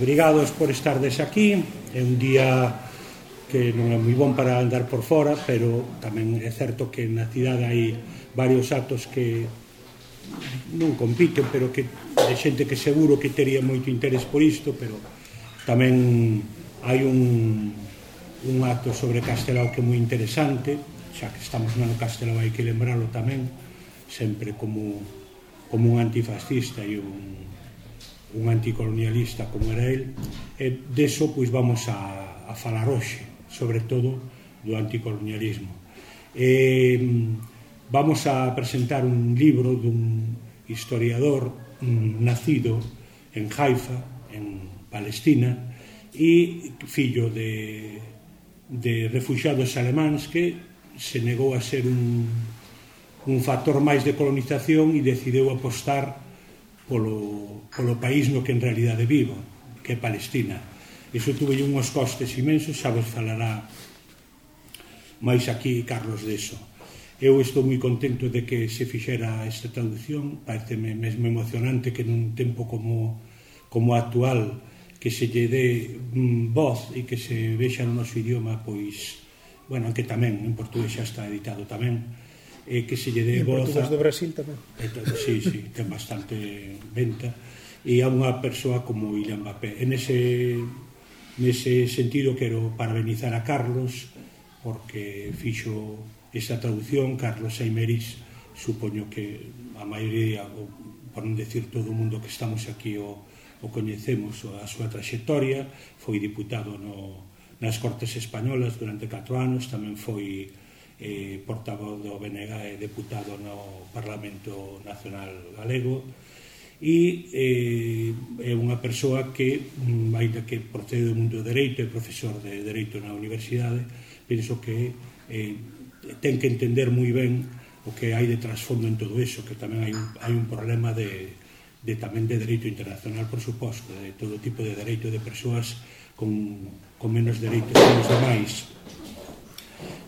Obrigados por estardes aquí, é un día que non é moi bon para andar por fora, pero tamén é certo que na cidade hai varios actos que non compiten, pero que de xente que seguro que tería moito interés por isto, pero tamén hai un, un acto sobre Castelao que é moi interesante, xa que estamos no Castelao hai que lembrarlo tamén, sempre como, como un antifascista e un un anticolonialista como era el, e deso pois vamos a, a falar hoxe, sobre todo do anticolonialismo. E, vamos a presentar un libro dun historiador mm, nacido en Haifa, en Palestina, e fillo de, de refugiados alemáns que se negou a ser un, un factor máis de colonización e decideu apostar polo, polo país no que en realidade vivo, que é Palestina. Iso tuve unhos costes imensos, xa vos falará máis aquí Carlos deso. Eu estou moi contento de que se fixera esta traducción, pareceme mesmo emocionante que nun tempo como, como actual que se lle dé mm, voz e que se vexa no noso idioma, pois, bueno, que tamén, en portugués xa está editado tamén, e que se lle dé voz a... do Brasil tamén. E, sí, sí, ten bastante venta e a unha persoa como Ilian Mbappé. En ese, nese sentido quero parabenizar a Carlos porque fixo esa traducción, Carlos Aimeris, supoño que a maioría, por non decir todo o mundo que estamos aquí o, o coñecemos a súa traxectoria, foi diputado no, nas Cortes Españolas durante 4 anos, tamén foi eh, portavoz do BNG e deputado no Parlamento Nacional Galego e eh, é unha persoa que, mm, ainda que procede do mundo do dereito, é profesor de dereito na universidade, penso que eh, ten que entender moi ben o que hai de trasfondo en todo eso, que tamén hai un, hai un problema de, de tamén de dereito internacional, por suposto, de todo tipo de dereito de persoas con, con menos dereitos que os demais.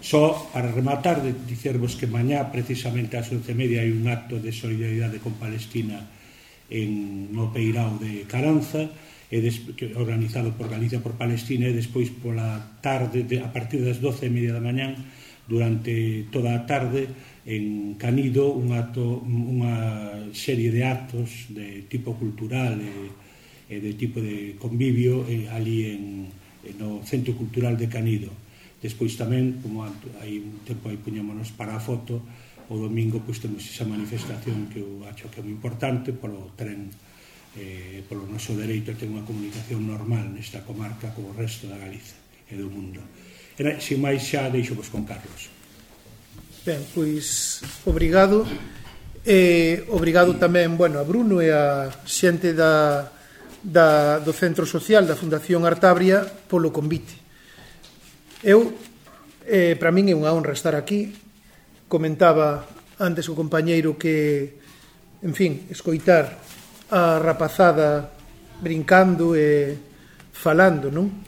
Só para rematar, de dicervos que mañá precisamente ás 11.30 hai un acto de solidaridade con Palestina en no Peirao de Caranza, e des, que, organizado por Galicia por Palestina e despois pola tarde, de, a partir das 12.30 da mañán, durante toda a tarde, en Canido, un acto, unha serie de actos de tipo cultural e, e de tipo de convivio e, ali en, no Centro Cultural de Canido. Despois tamén, como hai un tempo aí puñámonos para a foto, o domingo pois temos esa manifestación que eu acho que é moi importante polo tren eh, polo noso dereito a ter unha comunicación normal nesta comarca co resto da Galiza e do mundo. E, sin máis xa deixo vos con Carlos. Ben, pois obrigado. E obrigado tamén, bueno, a Bruno e a xente da, da, do Centro Social da Fundación Artabria polo convite. Eu, eh, para min é unha honra estar aquí. Comentaba antes o compañeiro que, en fin, escoitar a rapazada brincando e falando, non?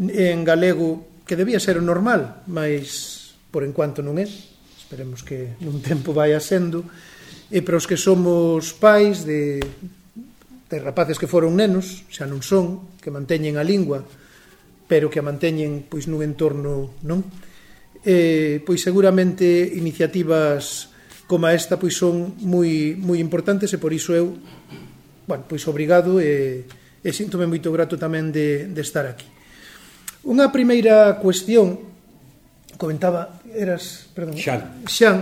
En galego, que debía ser o normal, mas por enquanto non é. Esperemos que nun tempo vai sendo. E para os que somos pais de, de rapaces que foron nenos, xa non son, que manteñen a lingua, pero que a manteñen pois nun entorno, non? Eh, pois seguramente iniciativas como esta pois son moi moi importantes e por iso eu bueno, pois obrigado e, e síntome moito grato tamén de, de estar aquí. Unha primeira cuestión comentaba eras, perdón, Xan, Xan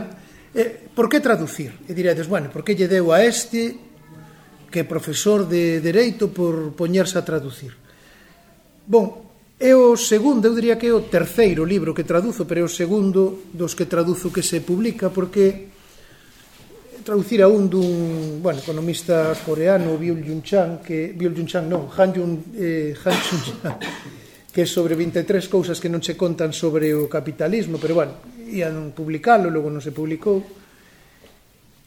eh, por que traducir? E diredes, bueno, por que lle deu a este que é profesor de Dereito por poñerse a traducir? Bon, É o segundo, eu diría que é o terceiro libro que traduzo, pero é o segundo dos que traduzo que se publica, porque traducir a un dun, bueno, economista coreano, Byul Jun Chang, que Byul Jun Chang non, Han Jun eh, Han Jun Chang, que é sobre 23 cousas que non se contan sobre o capitalismo, pero bueno, ian publicalo, logo non se publicou.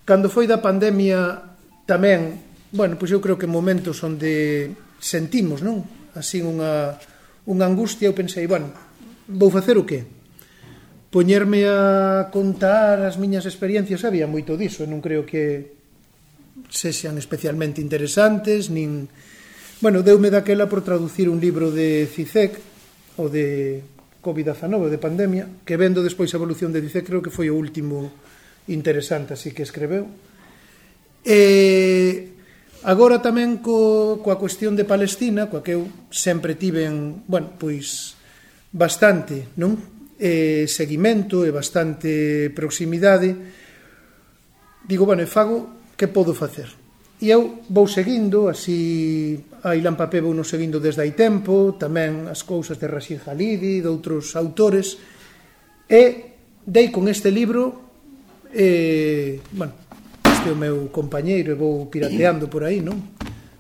Cando foi da pandemia tamén, bueno, pois eu creo que momentos onde sentimos, non? Así unha unha angustia, eu pensei, bueno, vou facer o que? Poñerme a contar as miñas experiencias, había moito diso, non creo que sexan especialmente interesantes, nin... Bueno, deume daquela por traducir un libro de CICEC, o de COVID-19, de pandemia, que vendo despois a evolución de CICEC, creo que foi o último interesante así que escreveu. E Agora tamén co, coa cuestión de Palestina, coa que eu sempre tiven, bueno, pois bastante, non? Eh, seguimento e bastante proximidade. Digo, bueno, e fago que podo facer. E eu vou seguindo, así a Ilan Papé vou nos seguindo desde hai tempo, tamén as cousas de Rashid Khalidi, de outros autores, e dei con este libro, eh, bueno, que o meu compañeiro e vou pirateando por aí, non?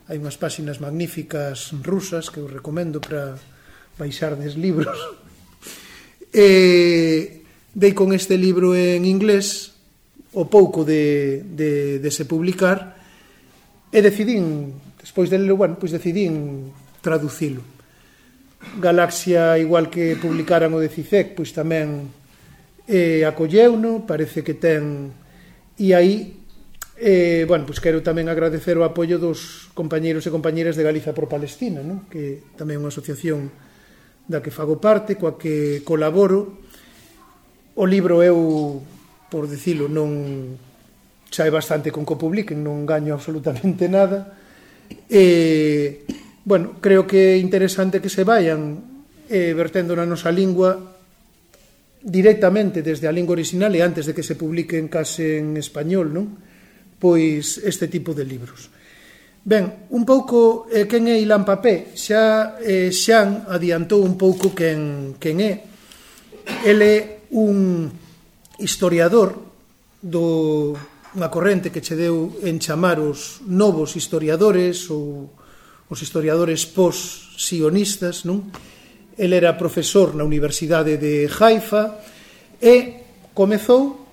Hai unhas páxinas magníficas rusas que eu recomendo para baixar des libros. E dei con este libro en inglés o pouco de, de, de se publicar e decidín, despois de lelo, bueno, pois decidín traducilo. Galaxia, igual que publicaran o de CICEC, pois tamén eh, acolleuno, parece que ten... E aí E, bueno, pois quero tamén agradecer o apoio dos compañeiros e compañeiras de Galiza por Palestina, non? que tamén é unha asociación da que fago parte, coa que colaboro. O libro eu, por dicilo, non xa é bastante con que publiquen, non gaño absolutamente nada. E, bueno, creo que é interesante que se vayan eh, vertendo na nosa lingua directamente desde a lingua original e antes de que se publiquen case en español, non? pois este tipo de libros. Ben, un pouco eh, quen é Ilan Papé, xa eh, Xan adiantou un pouco quen, quen é. Ele é un historiador do unha corrente que che deu en chamar os novos historiadores ou os historiadores pos-sionistas, non? Ele era profesor na Universidade de Haifa e comezou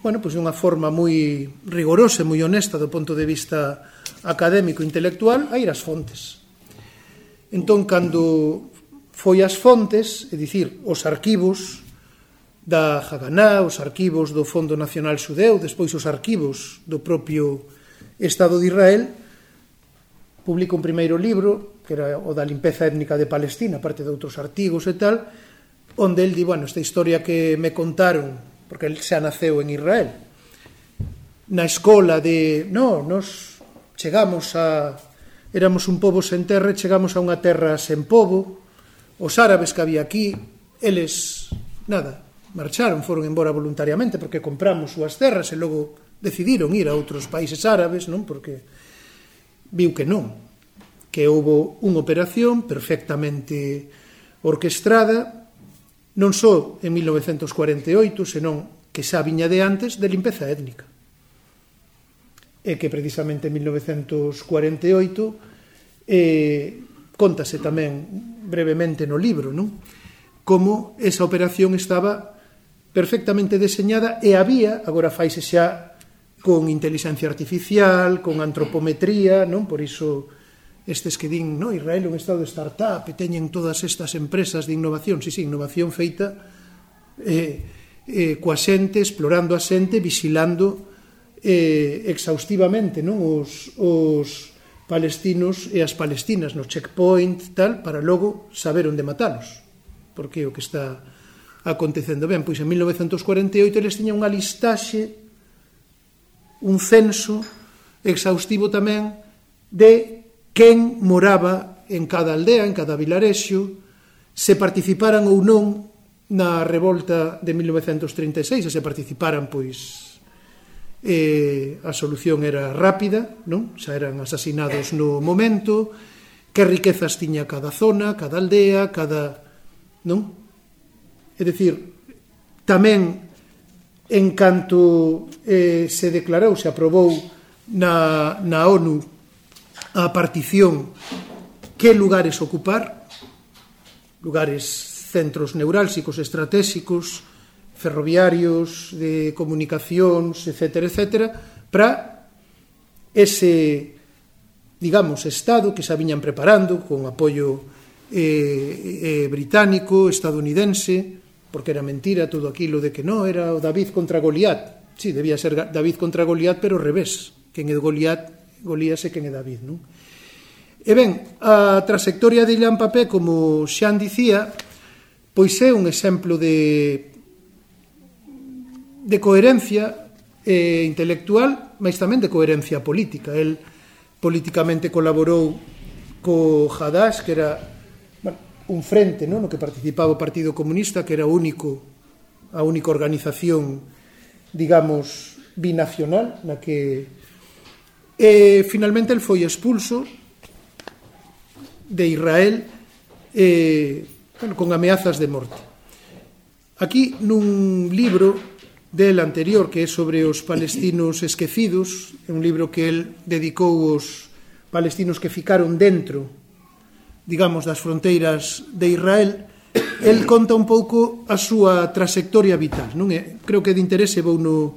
bueno, pois unha forma moi rigorosa, e moi honesta do punto de vista académico e intelectual, a ir ás fontes. Entón, cando foi ás fontes, é dicir, os arquivos da Haganá, os arquivos do Fondo Nacional Xudeu, despois os arquivos do propio Estado de Israel, publica un primeiro libro, que era o da limpeza étnica de Palestina, parte de outros artigos e tal, onde el di, bueno, esta historia que me contaron porque el xa naceu en Israel. Na escola de, no, nos chegamos a éramos un pobo sen terra, chegamos a unha terra sen pobo. Os árabes que había aquí, eles nada, marcharon, foron embora voluntariamente porque compramos súas terras e logo decidiron ir a outros países árabes, non? Porque viu que non, que houve unha operación perfectamente orquestrada non só en 1948, senón que xa viña de antes de limpeza étnica. E que precisamente en 1948 eh, contase tamén brevemente no libro, non? Como esa operación estaba perfectamente deseñada e había, agora faise xa con inteligencia artificial, con antropometría, non? Por iso estes que din, no, Israel é un estado de startup e teñen todas estas empresas de innovación, si, sí, si, sí, innovación feita eh, eh, coa xente, explorando a xente, visilando eh, exhaustivamente non os, os palestinos e as palestinas no checkpoint tal para logo saber onde matalos porque o que está acontecendo. Ben, pois en 1948 eles tiñan unha listaxe un censo exhaustivo tamén de quen moraba en cada aldea, en cada vilarexo, se participaran ou non na revolta de 1936, e se participaran, pois, eh, a solución era rápida, non? xa eran asasinados no momento, que riquezas tiña cada zona, cada aldea, cada... non? É dicir, tamén en canto eh, se declarou, se aprobou na, na ONU a partición que lugares ocupar, lugares, centros neurálxicos, estratégicos, ferroviarios, de comunicacións, etc., etc., para ese, digamos, Estado que xa viñan preparando con apoio eh, eh, británico, estadounidense, porque era mentira todo aquilo de que no, era o David contra Goliat. Sí, debía ser David contra Goliat, pero ao revés. Quen é Goliat Golías é quen é David, non? E ben, a trasectoria de Ilan Papé, como Xan dicía, pois é un exemplo de de coherencia eh, intelectual, mas tamén de coherencia política. El políticamente colaborou co Hadas, que era bueno, un frente non? no que participaba o Partido Comunista, que era o único, a única organización, digamos, binacional na que E finalmente el foi expulso de Israel eh, bueno, con ameazas de morte. Aquí nun libro del anterior que é sobre os palestinos esquecidos, é un libro que el dedicou aos palestinos que ficaron dentro, digamos, das fronteiras de Israel, el conta un pouco a súa trayectoria vital, non é? Creo que de interese vou no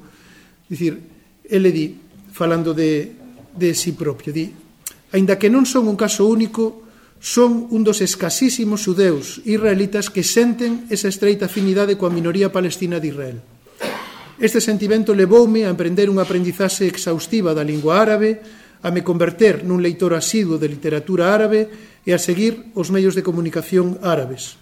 dicir, ele di falando de de si propio. Di, aínda que non son un caso único, son un dos escasísimos xudeus israelitas que senten esa estreita afinidade coa minoría palestina de Israel. Este sentimento levoume a emprender unha aprendizaxe exhaustiva da lingua árabe, a me converter nun leitor asiduo de literatura árabe e a seguir os medios de comunicación árabes.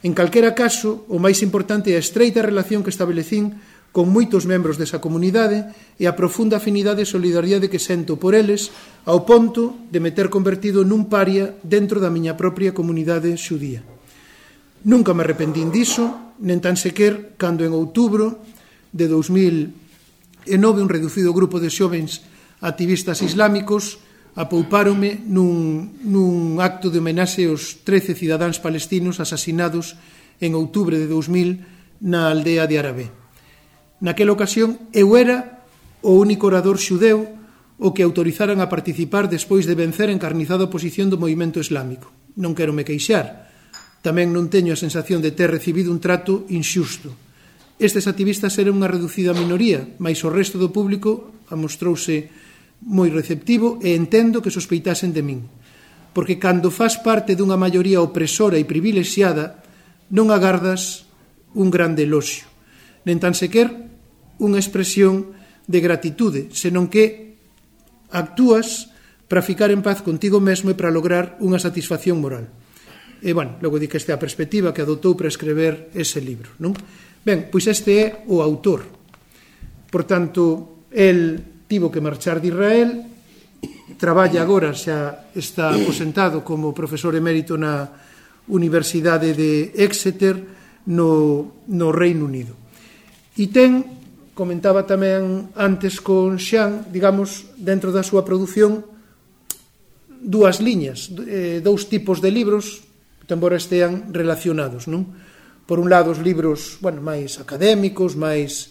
En calquera caso, o máis importante é a estreita relación que establecín con moitos membros desa comunidade e a profunda afinidade e solidariedade que sento por eles ao ponto de me ter convertido nun paria dentro da miña propia comunidade xudía. Nunca me arrependín diso, nen tan sequer cando en outubro de 2009 un reducido grupo de xovens activistas islámicos apouparonme nun, nun acto de homenaxe aos 13 cidadáns palestinos asasinados en outubro de 2000 na aldea de Arabé. Naquela ocasión eu era o único orador xudeu o que autorizaran a participar despois de vencer a encarnizada oposición do movimento islámico. Non quero me queixar. Tamén non teño a sensación de ter recibido un trato inxusto. Estes activistas eran unha reducida minoría, mais o resto do público amostrouse moi receptivo e entendo que sospeitasen de min porque cando faz parte dunha maioría opresora e privilexiada non agardas un grande eloxio. Nen tan sequer unha expresión de gratitude, senón que actúas para ficar en paz contigo mesmo e para lograr unha satisfacción moral. E, bueno, logo di que esta é a perspectiva que adoptou para escrever ese libro, non? Ben, pois este é o autor. Por tanto, el tivo que marchar de Israel, traballa agora, xa está aposentado como profesor emérito na Universidade de Exeter, no, no Reino Unido. E ten comentaba tamén antes con Xan, digamos, dentro da súa produción, dúas liñas, eh, dous tipos de libros que embora estean relacionados, non? Por un lado, os libros, bueno, máis académicos, máis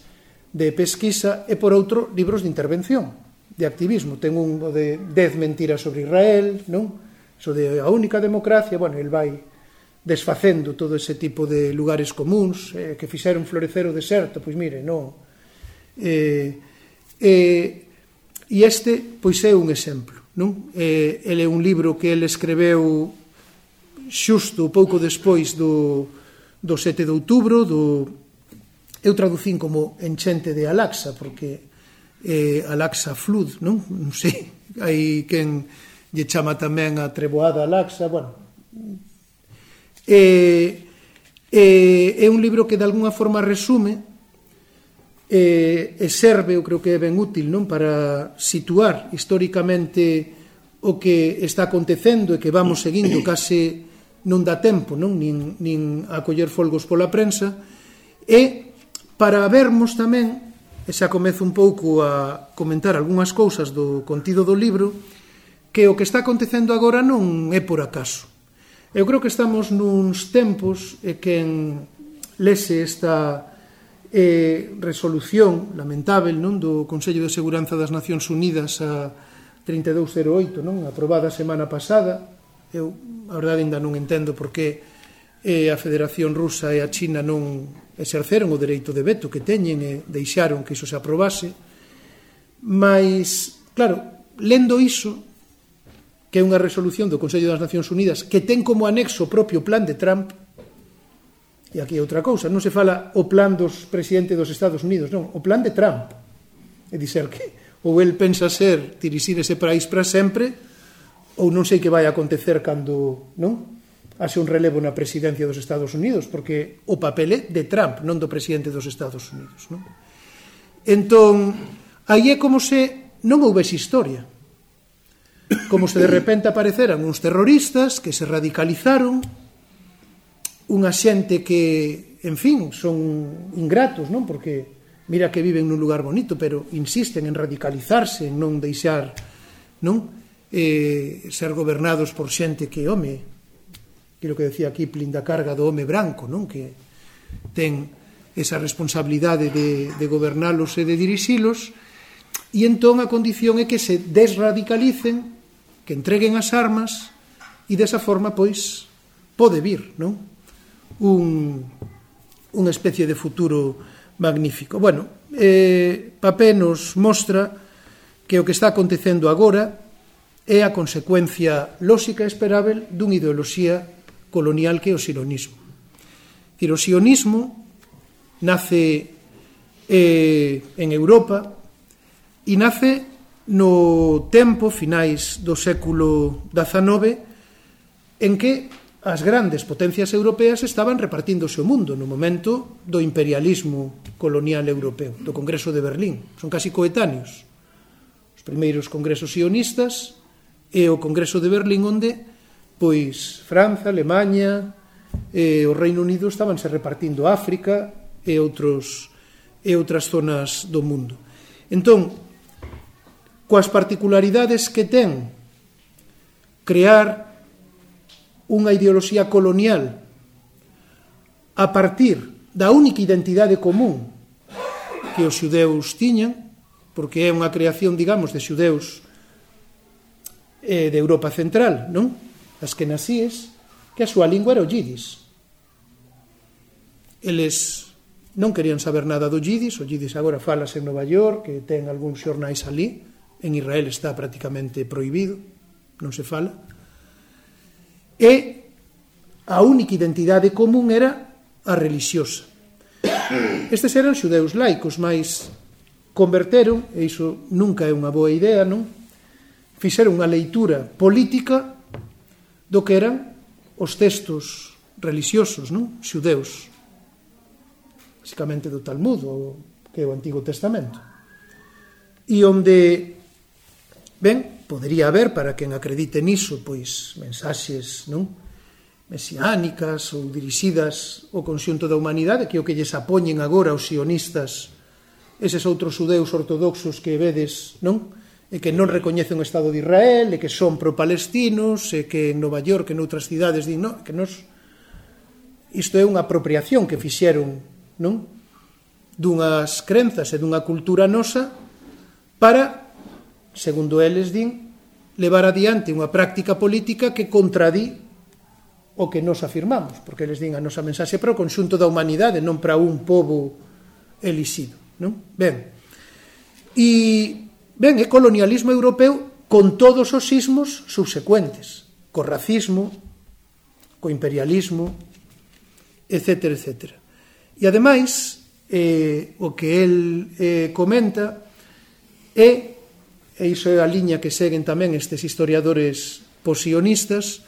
de pesquisa, e por outro, libros de intervención, de activismo. Ten un de 10 mentiras sobre Israel, non? Iso de a única democracia, bueno, el vai desfacendo todo ese tipo de lugares comuns eh, que fixeron florecer o deserto, pois mire, non, Eh, eh, e este, pois, é un exemplo. Non? Eh, ele é un libro que ele escreveu xusto pouco despois do, do 7 de outubro, do, eu traducín como enchente de Alaxa, porque eh, Alaxa Flood, non? Non sei, hai quen lle chama tamén a treboada Alaxa, bueno. Eh, eh, é un libro que de alguna forma resume e, e serve, eu creo que é ben útil, non para situar históricamente o que está acontecendo e que vamos seguindo case non dá tempo, non nin, nin a coller folgos pola prensa, e para vermos tamén, e xa comezo un pouco a comentar algunhas cousas do contido do libro, que o que está acontecendo agora non é por acaso. Eu creo que estamos nuns tempos e quen lese esta eh, resolución lamentável non do Consello de Seguranza das Nacións Unidas a 3208, non aprobada a semana pasada. Eu, a verdade, ainda non entendo por que eh, a Federación Rusa e a China non exerceron o dereito de veto que teñen e deixaron que iso se aprobase. Mas, claro, lendo iso, que é unha resolución do Consello das Nacións Unidas que ten como anexo o propio plan de Trump, E aquí é outra cousa, non se fala o plan dos presidentes dos Estados Unidos, non, o plan de Trump. É dizer que ou el pensa ser dirixir ese país para sempre ou non sei que vai acontecer cando, non? Hace un relevo na presidencia dos Estados Unidos, porque o papel é de Trump, non do presidente dos Estados Unidos, non? Entón, aí é como se non houvese historia. Como se de repente apareceran uns terroristas que se radicalizaron, unha xente que, en fin, son ingratos, non? Porque mira que viven nun lugar bonito, pero insisten en radicalizarse, en non deixar, non? Eh, ser gobernados por xente que, home, que que decía Kipling da carga do home branco, non? Que ten esa responsabilidade de, de gobernalos e de dirixilos, e entón a condición é que se desradicalicen, que entreguen as armas, e desa forma, pois, pode vir, non? un, unha especie de futuro magnífico. Bueno, eh, Papé nos mostra que o que está acontecendo agora é a consecuencia lóxica e esperável dunha ideoloxía colonial que é o sionismo. Dicir, o sionismo nace eh, en Europa e nace no tempo finais do século XIX en que as grandes potencias europeas estaban repartíndose o mundo no momento do imperialismo colonial europeo, do Congreso de Berlín. Son casi coetáneos. Os primeiros congresos sionistas e o Congreso de Berlín onde pois Franza, Alemanha e o Reino Unido estaban se repartindo África e outros e outras zonas do mundo. Entón, coas particularidades que ten crear unha ideoloxía colonial a partir da única identidade común que os xudeus tiñan, porque é unha creación, digamos, de xudeus eh, de Europa Central, non? As que nasíes, que a súa lingua era o yidis. Eles non querían saber nada do yidis, o yidis agora falas en Nova York, que ten algúns xornais ali, en Israel está prácticamente proibido, non se fala, e a única identidade común era a religiosa. Estes eran xudeus laicos, mas converteron, e iso nunca é unha boa idea, non? Fixeron unha leitura política do que eran os textos religiosos, non? Xudeus. Basicamente do Talmud, o que é o Antigo Testamento. E onde, ben, podería haber para quen acredite niso, pois mensaxes, non? mesiánicas ou dirixidas ao conxunto da humanidade, que é o que lles apoñen agora os sionistas, eses outros judeus ortodoxos que vedes, non? E que non recoñecen o Estado de Israel, e que son pro-palestinos, e que en Nova York, e noutras cidades, din, non, que nos... Isto é unha apropiación que fixeron, non? Dunhas crenzas e dunha cultura nosa para segundo eles din, levar adiante unha práctica política que contradí o que nos afirmamos, porque eles din a nosa mensaxe para o conxunto da humanidade, non para un povo elixido. Non? Ben, e, ben, é colonialismo europeu con todos os sismos subsecuentes, co racismo, co imperialismo, etc. etc. E ademais, eh, o que el eh, comenta é e iso é a liña que seguen tamén estes historiadores posionistas,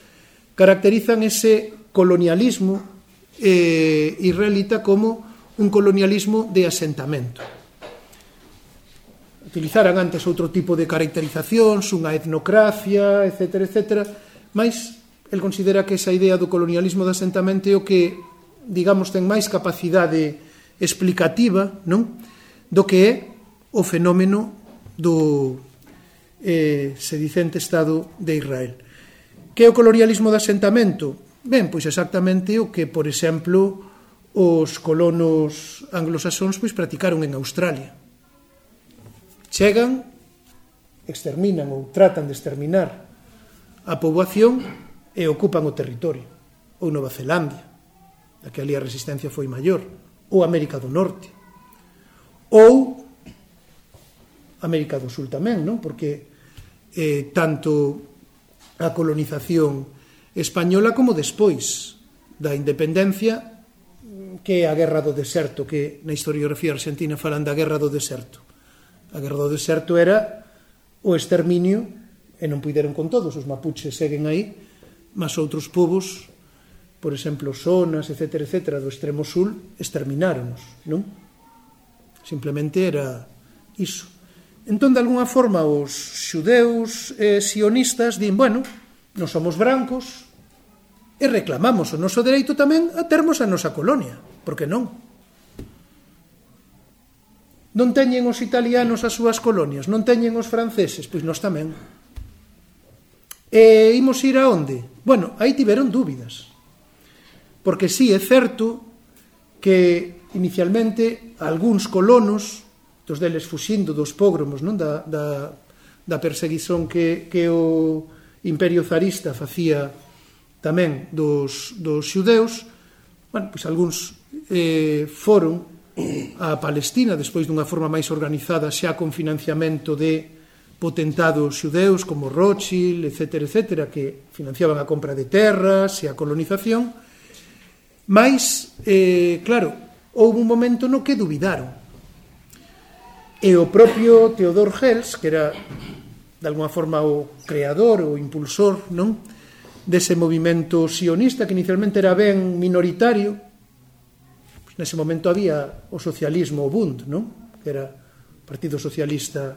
caracterizan ese colonialismo eh, israelita como un colonialismo de asentamento. Utilizaran antes outro tipo de caracterizacións, unha etnocracia, etc., etc., mas el considera que esa idea do colonialismo de asentamento é o que, digamos, ten máis capacidade explicativa non do que é o fenómeno do eh, sedicente Estado de Israel. Que é o colonialismo de asentamento? Ben, pois exactamente o que, por exemplo, os colonos anglosaxóns pois practicaron en Australia. Chegan, exterminan ou tratan de exterminar a poboación e ocupan o territorio. Ou Nova Zelandia, da que ali a resistencia foi maior, ou América do Norte. Ou América do Sul tamén, non? Porque eh, tanto a colonización española como despois da independencia que é a Guerra do Deserto, que na historiografía argentina falan da Guerra do Deserto. A Guerra do Deserto era o exterminio, e non puideron con todos, os mapuches seguen aí, mas outros povos, por exemplo, zonas, etc., etc., do extremo sul, extermináronos, non? Simplemente era iso. Entón, de alguna forma, os xudeus eh, sionistas din, bueno, non somos brancos e reclamamos o noso dereito tamén a termos a nosa colonia, porque non? Non teñen os italianos as súas colonias, non teñen os franceses, pois nós tamén. E imos ir a onde? Bueno, aí tiveron dúbidas. Porque sí, é certo que inicialmente algúns colonos dos deles fuxindo dos pogromos, non da, da, da perseguición que, que o imperio zarista facía tamén dos, dos xudeus, bueno, pois algúns eh, foron a Palestina despois dunha forma máis organizada xa con financiamento de potentados xudeus como Rothschild, etc., etc., que financiaban a compra de terras e a colonización, mas, eh, claro, houve un momento no que duvidaron E o propio Theodor Hels, que era de alguma forma o creador, o impulsor, non? dese movimento sionista que inicialmente era ben minoritario. pues nese momento había o socialismo o Bund, non? Que era o Partido Socialista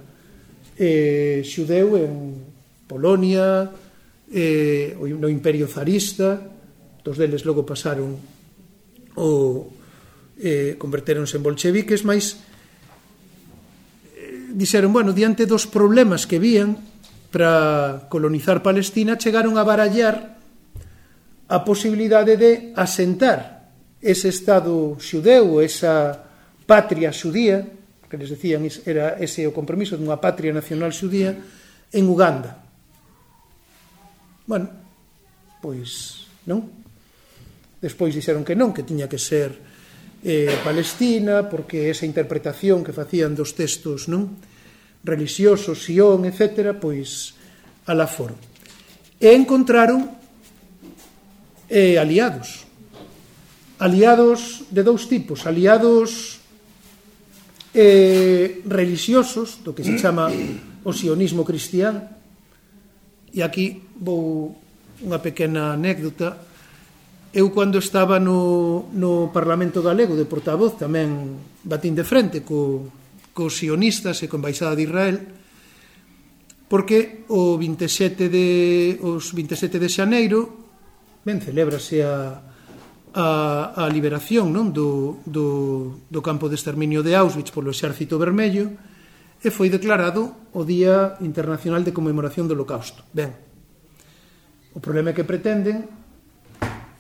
eh, xudeu en Polonia, eh, no Imperio Zarista, dos deles logo pasaron o eh, converteronse en bolcheviques, mais dixeron, bueno, diante dos problemas que vían para colonizar Palestina, chegaron a barallar a posibilidade de asentar ese Estado xudeu, esa patria xudía, que les decían era ese o compromiso dunha patria nacional xudía, en Uganda. Bueno, pois non. Despois dixeron que non, que tiña que ser eh, Palestina, porque esa interpretación que facían dos textos non religiosos, Sion, etc., pois alá foron. E encontraron eh, aliados. Aliados de dous tipos, aliados eh, religiosos, do que se chama o sionismo cristián, e aquí vou unha pequena anécdota, eu cando estaba no, no Parlamento Galego de portavoz tamén batín de frente co, co sionistas e co embaixada de Israel porque o 27 de, os 27 de xaneiro ben celebrase a, a, a liberación non do, do, do campo de exterminio de Auschwitz polo exército vermello e foi declarado o Día Internacional de Conmemoración do Holocausto. Ben, o problema que pretenden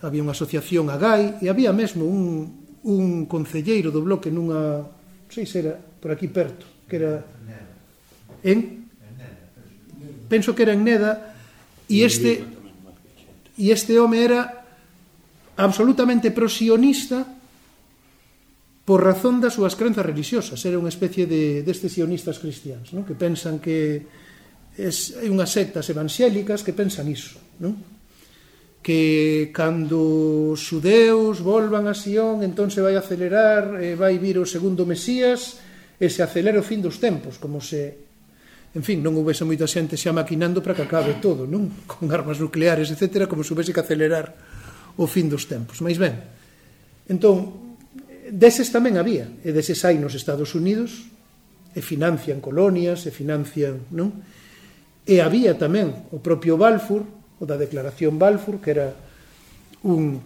había unha asociación a GAI, e había mesmo un, un concelleiro do bloque nunha, non sei se era por aquí perto, que era en penso que era en Neda e este e este home era absolutamente prosionista por razón das súas crenzas religiosas, era unha especie de destes sionistas cristianos non? que pensan que es, hai unhas sectas evangélicas que pensan iso, non? que cando os xudeus volvan a Sion, entón se vai acelerar, eh, vai vir o segundo Mesías, e se acelera o fin dos tempos, como se... En fin, non houvese moita xente xa maquinando para que acabe todo, non? Con armas nucleares, etc., como se houvese que acelerar o fin dos tempos. Mais ben, entón, deses tamén había, e deses hai nos Estados Unidos, e financian colonias, e financian, non? E había tamén o propio Balfour, o da Declaración Balfour, que era un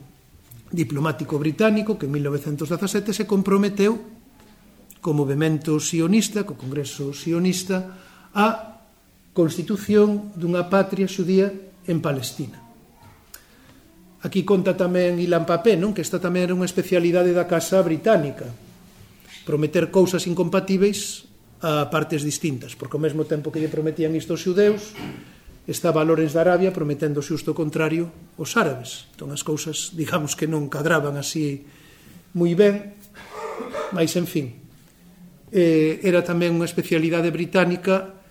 diplomático británico que en 1917 se comprometeu co movimento sionista, co Congreso sionista, a constitución dunha patria xudía en Palestina. Aquí conta tamén Ilan Papé, non? que esta tamén era unha especialidade da Casa Británica, prometer cousas incompatíveis a partes distintas, porque ao mesmo tempo que lle prometían isto aos xudeus, estaba Lorenz de Arabia prometendo xusto o contrario aos árabes. Entón as cousas, digamos que non cadraban así moi ben, mas en fin. Eh, era tamén unha especialidade británica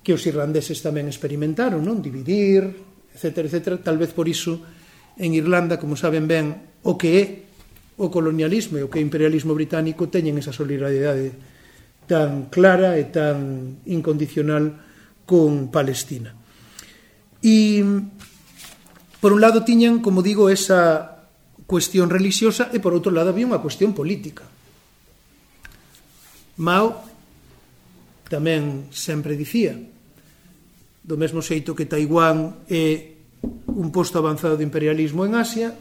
que os irlandeses tamén experimentaron, non? Dividir, etc, etc, tal vez por iso en Irlanda, como saben ben, o que é o colonialismo e o que é o imperialismo británico teñen esa solidaridade tan clara e tan incondicional con Palestina. E, por un lado, tiñan, como digo, esa cuestión religiosa e, por outro lado, había unha cuestión política. Mao tamén sempre dicía do mesmo xeito que Taiwán é un posto avanzado do imperialismo en Asia,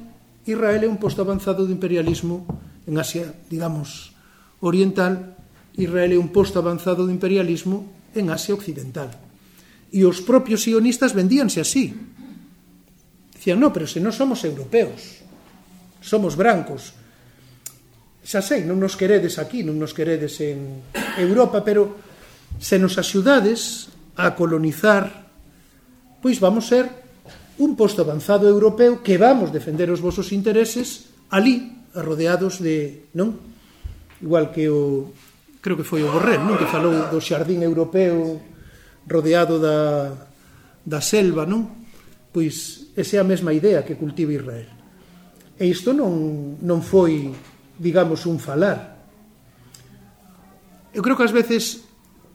Israel é un posto avanzado do imperialismo en Asia, digamos, oriental, Israel é un posto avanzado do imperialismo en Asia occidental. E os propios sionistas vendíanse así. Dicían, no, pero se non somos europeos, somos brancos. Xa sei, non nos queredes aquí, non nos queredes en Europa, pero se nos axudades a colonizar, pois vamos ser un posto avanzado europeo que vamos defender os vosos intereses ali, rodeados de, non? Igual que o creo que foi o Borrell, non? Que falou do xardín europeo rodeado da, da selva, non? Pois esa é a mesma idea que cultiva Israel. E isto non, non foi, digamos, un falar. Eu creo que ás veces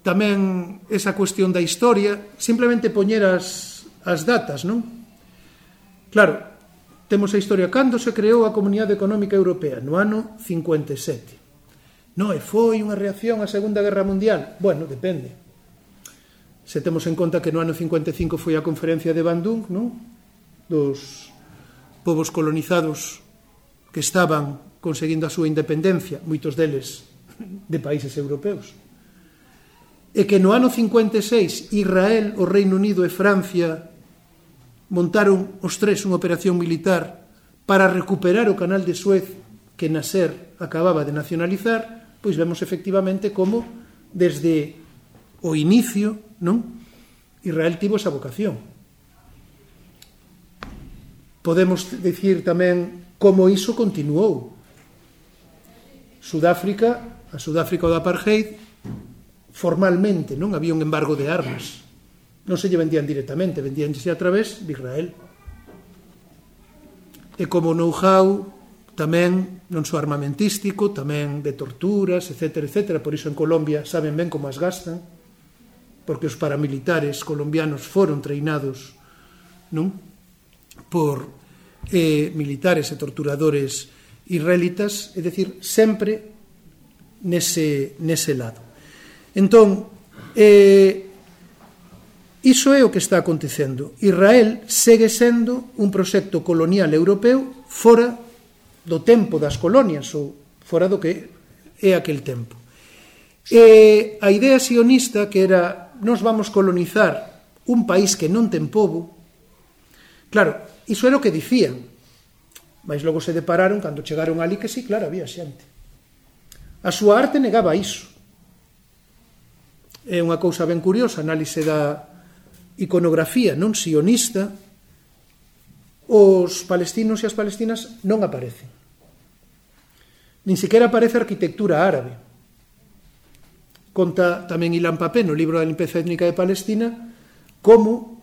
tamén esa cuestión da historia, simplemente poñer as, as datas, non? Claro, temos a historia cando se creou a Comunidade Económica Europea, no ano 57. Non, e foi unha reacción á Segunda Guerra Mundial? Bueno, depende. Se temos en conta que no ano 55 foi a conferencia de Bandung, non? Dos povos colonizados que estaban conseguindo a súa independencia, moitos deles de países europeos. E que no ano 56 Israel, o Reino Unido e Francia montaron os tres unha operación militar para recuperar o canal de Suez que Nasser acababa de nacionalizar, pois vemos efectivamente como desde o inicio non? Israel tivo esa vocación. Podemos decir tamén como iso continuou. Sudáfrica, a Sudáfrica do apartheid, formalmente non había un embargo de armas. Non se lle vendían directamente, vendíanse a través de Israel. E como know-how tamén non só armamentístico, tamén de torturas, etc, etc. Por iso en Colombia saben ben como as gastan porque os paramilitares colombianos foron treinados non por eh, militares e torturadores israelitas, é dicir, sempre nese, nese lado. Entón, eh, iso é o que está acontecendo. Israel segue sendo un proxecto colonial europeo fora do tempo das colonias ou fora do que é aquel tempo. E a idea sionista que era nos vamos colonizar un país que non ten povo, claro, iso era o que dicían, mas logo se depararon cando chegaron ali que sí, claro, había xente. A súa arte negaba iso. É unha cousa ben curiosa, análise da iconografía non sionista, os palestinos e as palestinas non aparecen. Nin sequera aparece arquitectura árabe. Conta tamén Ilan Papé no libro da limpeza étnica de Palestina como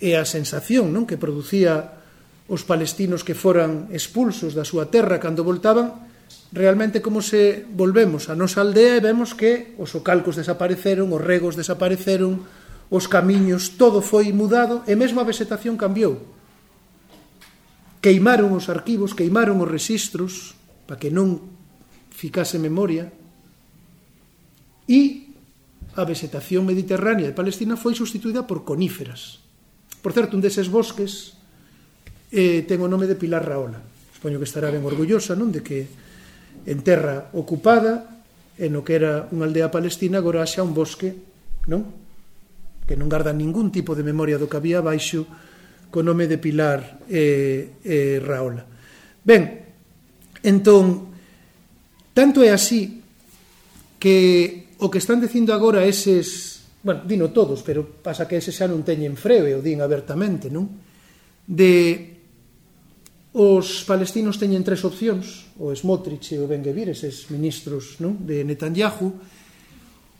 é a sensación non que producía os palestinos que foran expulsos da súa terra cando voltaban realmente como se volvemos a nosa aldea e vemos que os ocalcos desapareceron, os regos desapareceron, os camiños, todo foi mudado e mesmo a vegetación cambiou. Queimaron os arquivos, queimaron os registros para que non ficase memoria, e a vegetación mediterránea de Palestina foi sustituída por coníferas. Por certo, un deses bosques eh, ten o nome de Pilar Raola. Supoño que estará ben orgullosa, non? De que en terra ocupada, en o que era unha aldea palestina, agora xa un bosque, non? Que non garda ningún tipo de memoria do que había baixo co nome de Pilar eh, eh, Raola. Ben, entón, tanto é así que o que están dicindo agora eses, bueno, dino todos, pero pasa que eses xa non teñen freo e o din abertamente, non? De os palestinos teñen tres opcións, o Smotrich e o Ben Gvir, eses ministros, non? De Netanyahu,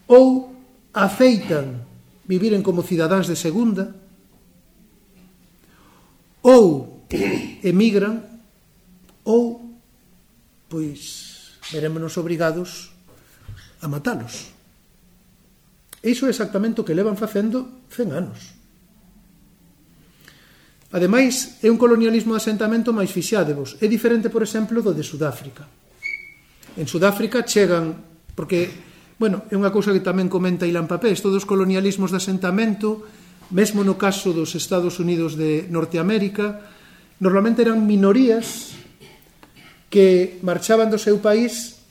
ou afeitan viviren como cidadáns de segunda, ou emigran, ou pois verémonos obrigados a matalos. Iso é exactamente o que levan facendo 100 anos. Ademais, é un colonialismo de asentamento máis fixádevos. É diferente, por exemplo, do de Sudáfrica. En Sudáfrica chegan, porque, bueno, é unha cousa que tamén comenta Ilan Papés, todos os colonialismos de asentamento, mesmo no caso dos Estados Unidos de Norteamérica, normalmente eran minorías que marchaban do seu país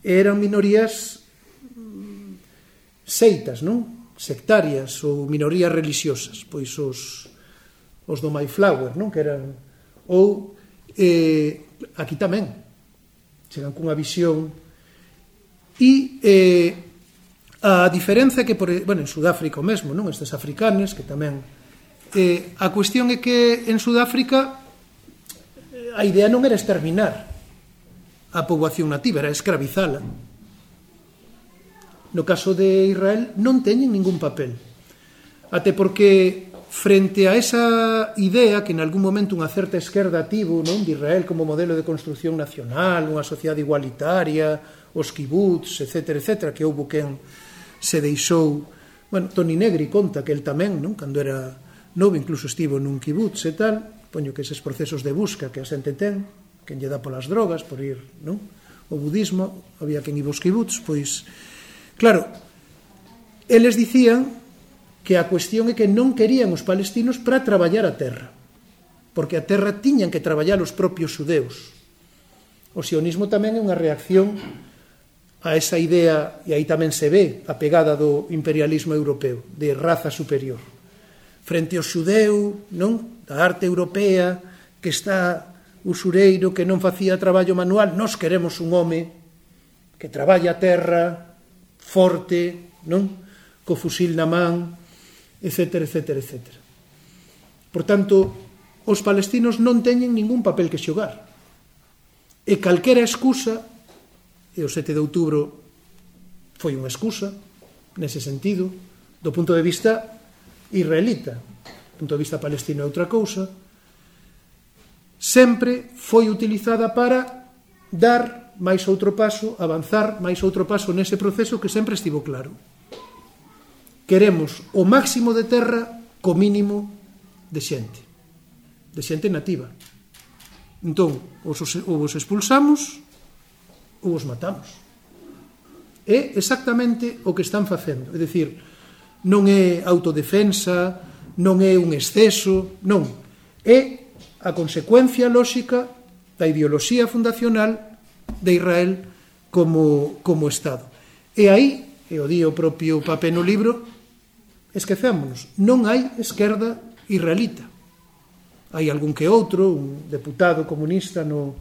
e eran minorías seitas, non? Sectarias ou minorías religiosas, pois os os do Mayflower, non? Que eran ou eh, aquí tamén chegan cunha visión e eh, a diferenza que por, bueno, en Sudáfrica o mesmo, non? Estes africanes que tamén eh, a cuestión é que en Sudáfrica a idea non era exterminar a poboación nativa, era escravizala no caso de Israel, non teñen ningún papel. Até porque frente a esa idea que en algún momento unha certa esquerda tivo non de Israel como modelo de construción nacional, unha sociedade igualitaria, os kibbutz, etc., etc., que houve quen se deixou... Bueno, Toni Negri conta que el tamén, non? cando era novo, incluso estivo nun kibbutz e tal, poño que eses procesos de busca que a xente ten, quen lle dá polas drogas, por ir non? o budismo, había quen iba aos kibbutz, pois Claro, eles dicían que a cuestión é que non querían os palestinos para traballar a terra, porque a terra tiñan que traballar os propios judeus. O sionismo tamén é unha reacción a esa idea, e aí tamén se ve a pegada do imperialismo europeo, de raza superior. Frente ao xudeu, non? da arte europea, que está usureiro, que non facía traballo manual, nós queremos un home que traballa a terra, forte, non? Co fusil na man, etc, etc, etc. Por tanto, os palestinos non teñen ningún papel que xogar. E calquera excusa, e o 7 de outubro foi unha excusa, nese sentido, do punto de vista israelita, do punto de vista palestino é outra cousa, sempre foi utilizada para dar máis outro paso, avanzar máis outro paso nese proceso que sempre estivo claro. Queremos o máximo de terra co mínimo de xente, de xente nativa. Entón, os, ou os expulsamos ou os matamos. É exactamente o que están facendo. É dicir, non é autodefensa, non é un exceso, non. É a consecuencia lóxica da ideoloxía fundacional de Israel como, como Estado. E aí, e o di o propio papel no libro, esquecémonos, non hai esquerda israelita. Hai algún que outro, un deputado comunista no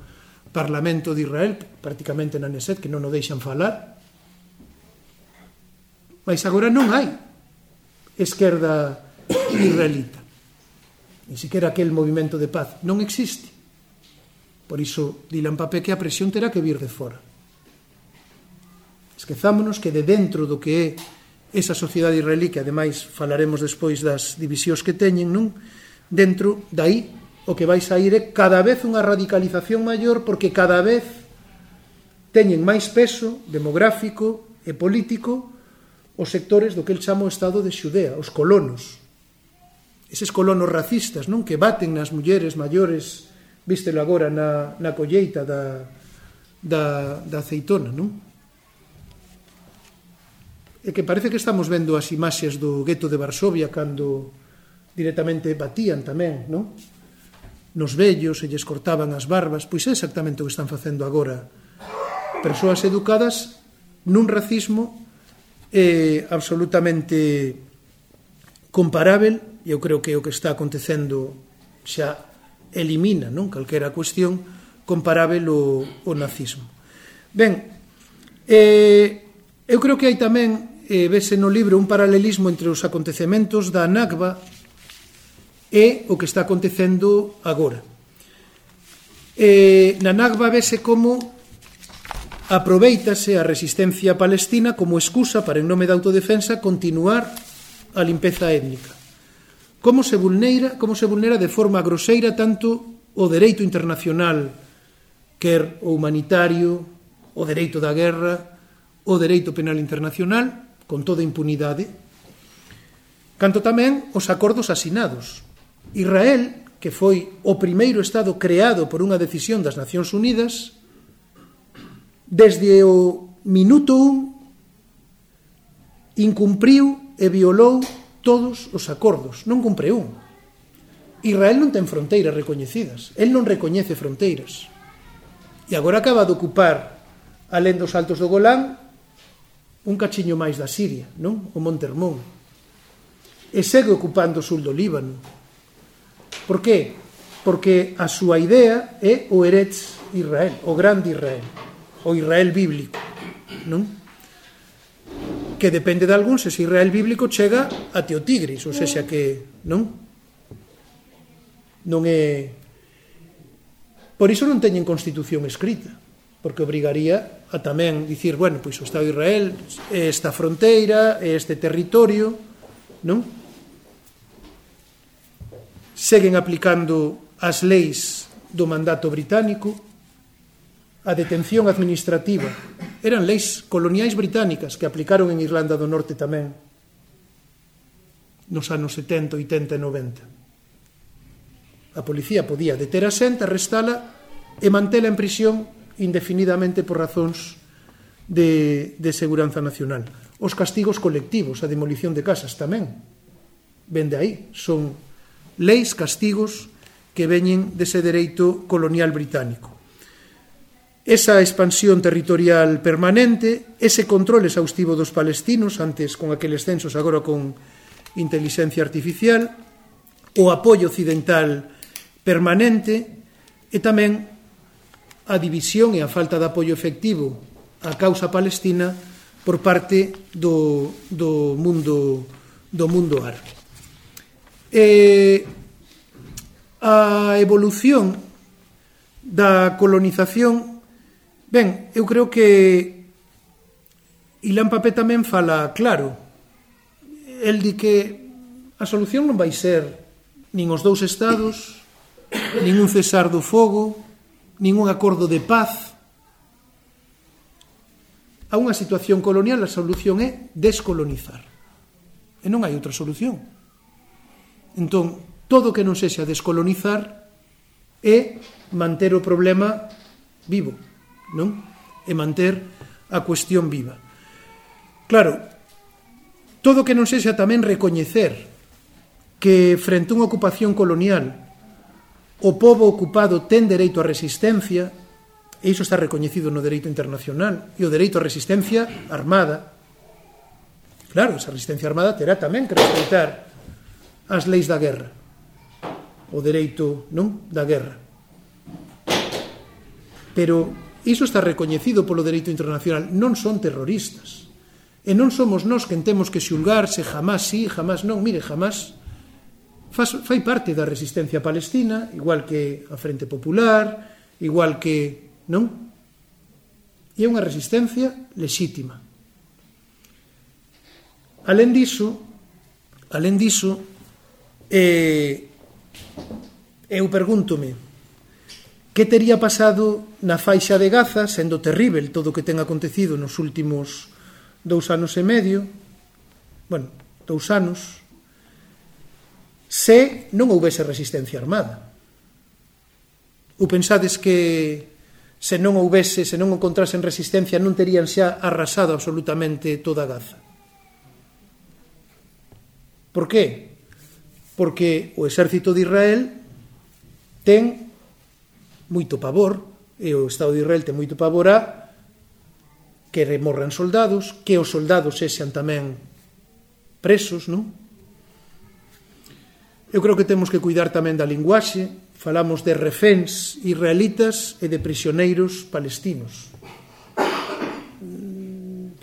Parlamento de Israel, prácticamente na Neset, que non o deixan falar. Mas agora non hai esquerda israelita. Ni siquiera aquel movimento de paz. Non existe. Por iso, di Papé, que a presión terá que vir de fora. Esquezámonos que de dentro do que é esa sociedade israelí, que ademais falaremos despois das divisións que teñen, non? Dentro, dai, o que vai sair é cada vez unha radicalización maior porque cada vez teñen máis peso demográfico e político os sectores do que el chama o Estado de Xudea, os colonos. Eses colonos racistas, non? Que baten nas mulleres maiores vístelo agora na, na colleita da, da, da aceitona, non? E que parece que estamos vendo as imaxes do gueto de Varsovia cando directamente batían tamén, non? Nos vellos e lles cortaban as barbas, pois é exactamente o que están facendo agora. Persoas educadas nun racismo eh, absolutamente comparável, eu creo que é o que está acontecendo xa elimina non calquera cuestión comparável o, o nazismo. Ben, eh, eu creo que hai tamén, eh, vese no libro, un paralelismo entre os acontecementos da Nakba e o que está acontecendo agora. Eh, na Nakba vese como aproveitase a resistencia palestina como excusa para, en nome da autodefensa, continuar a limpeza étnica como se vulneira, como se vulnera de forma groseira tanto o dereito internacional quer o humanitario, o dereito da guerra, o dereito penal internacional, con toda impunidade, canto tamén os acordos asinados. Israel, que foi o primeiro Estado creado por unha decisión das Nacións Unidas, desde o minuto 1 incumpriu e violou todos os acordos, non cumpre un. Israel non ten fronteiras recoñecidas, el non recoñece fronteiras. E agora acaba de ocupar, alén dos altos do Golán, un cachiño máis da Siria, non? O Monte Hermón. E segue ocupando o sul do Líbano. Por que? Porque a súa idea é o Eretz Israel, o grande Israel, o Israel bíblico, non? que depende de algúns se Israel bíblico chega até o Tigris, ou sexa que, non? Non é Por iso non teñen constitución escrita, porque obrigaría a tamén dicir, bueno, pois o Estado de Israel é esta fronteira, é este territorio, non? Seguen aplicando as leis do mandato británico, a detención administrativa. Eran leis coloniais británicas que aplicaron en Irlanda do Norte tamén nos anos 70, 80 e 90. A policía podía deter a xente, arrestala e mantela en prisión indefinidamente por razóns de, de seguranza nacional. Os castigos colectivos, a demolición de casas tamén, ven de aí, son leis, castigos que veñen dese dereito colonial británico esa expansión territorial permanente, ese control exhaustivo dos palestinos, antes con aqueles censos, agora con inteligencia artificial, o apoio occidental permanente e tamén a división e a falta de apoio efectivo á causa palestina por parte do, do mundo do mundo árabe. E a evolución da colonización Ben, eu creo que Ilan Papé tamén fala claro. El di que a solución non vai ser nin os dous estados, nin un cesar do fogo, nin un acordo de paz. A unha situación colonial a solución é descolonizar. E non hai outra solución. Entón, todo que non sexa descolonizar é manter o problema vivo non? E manter a cuestión viva. Claro, todo que non sexa tamén recoñecer que frente a unha ocupación colonial o povo ocupado ten dereito a resistencia, e iso está recoñecido no dereito internacional, e o dereito a resistencia armada. Claro, esa resistencia armada terá tamén que respeitar as leis da guerra, o dereito non da guerra. Pero Iso está recoñecido polo dereito internacional. Non son terroristas. E non somos nós quen temos que xulgar se jamás sí, jamás non. Mire, jamás faz, fai parte da resistencia palestina, igual que a Frente Popular, igual que... non? E é unha resistencia lexítima. Alén diso, alén diso, eh, eu pregúntome, Que tería pasado na faixa de Gaza, sendo terrível todo o que ten acontecido nos últimos dous anos e medio, bueno, dous anos, se non houvese resistencia armada. Ou pensades que se non houvese, se non encontrasen resistencia, non terían xa arrasado absolutamente toda Gaza. Por que? Porque o exército de Israel ten moito pavor, e o Estado de Israel ten moito pavor a que remorran soldados, que os soldados sexan tamén presos, non? Eu creo que temos que cuidar tamén da linguaxe, falamos de reféns israelitas e de prisioneiros palestinos. Mm,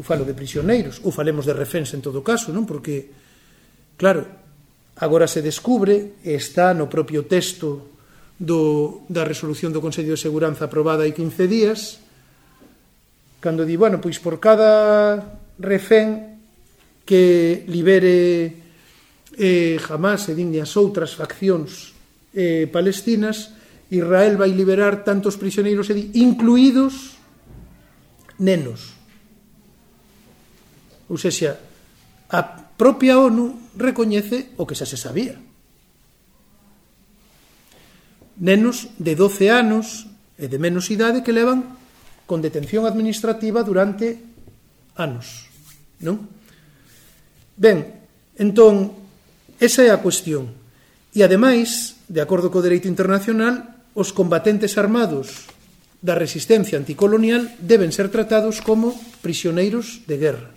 eu falo de prisioneiros, ou falemos de reféns en todo caso, non? Porque, claro, agora se descubre, está no propio texto do, da resolución do Consello de Seguranza aprobada hai 15 días, cando di, bueno, pois por cada refén que libere eh, jamás e din as outras faccións eh, palestinas, Israel vai liberar tantos prisioneiros, e di, incluídos nenos. Ou seja, a propia ONU recoñece o que xa se sabía nenos de 12 anos e de menos idade que levan con detención administrativa durante anos, non? Ben, entón, esa é a cuestión. E ademais, de acordo co dereito internacional, os combatentes armados da resistencia anticolonial deben ser tratados como prisioneiros de guerra.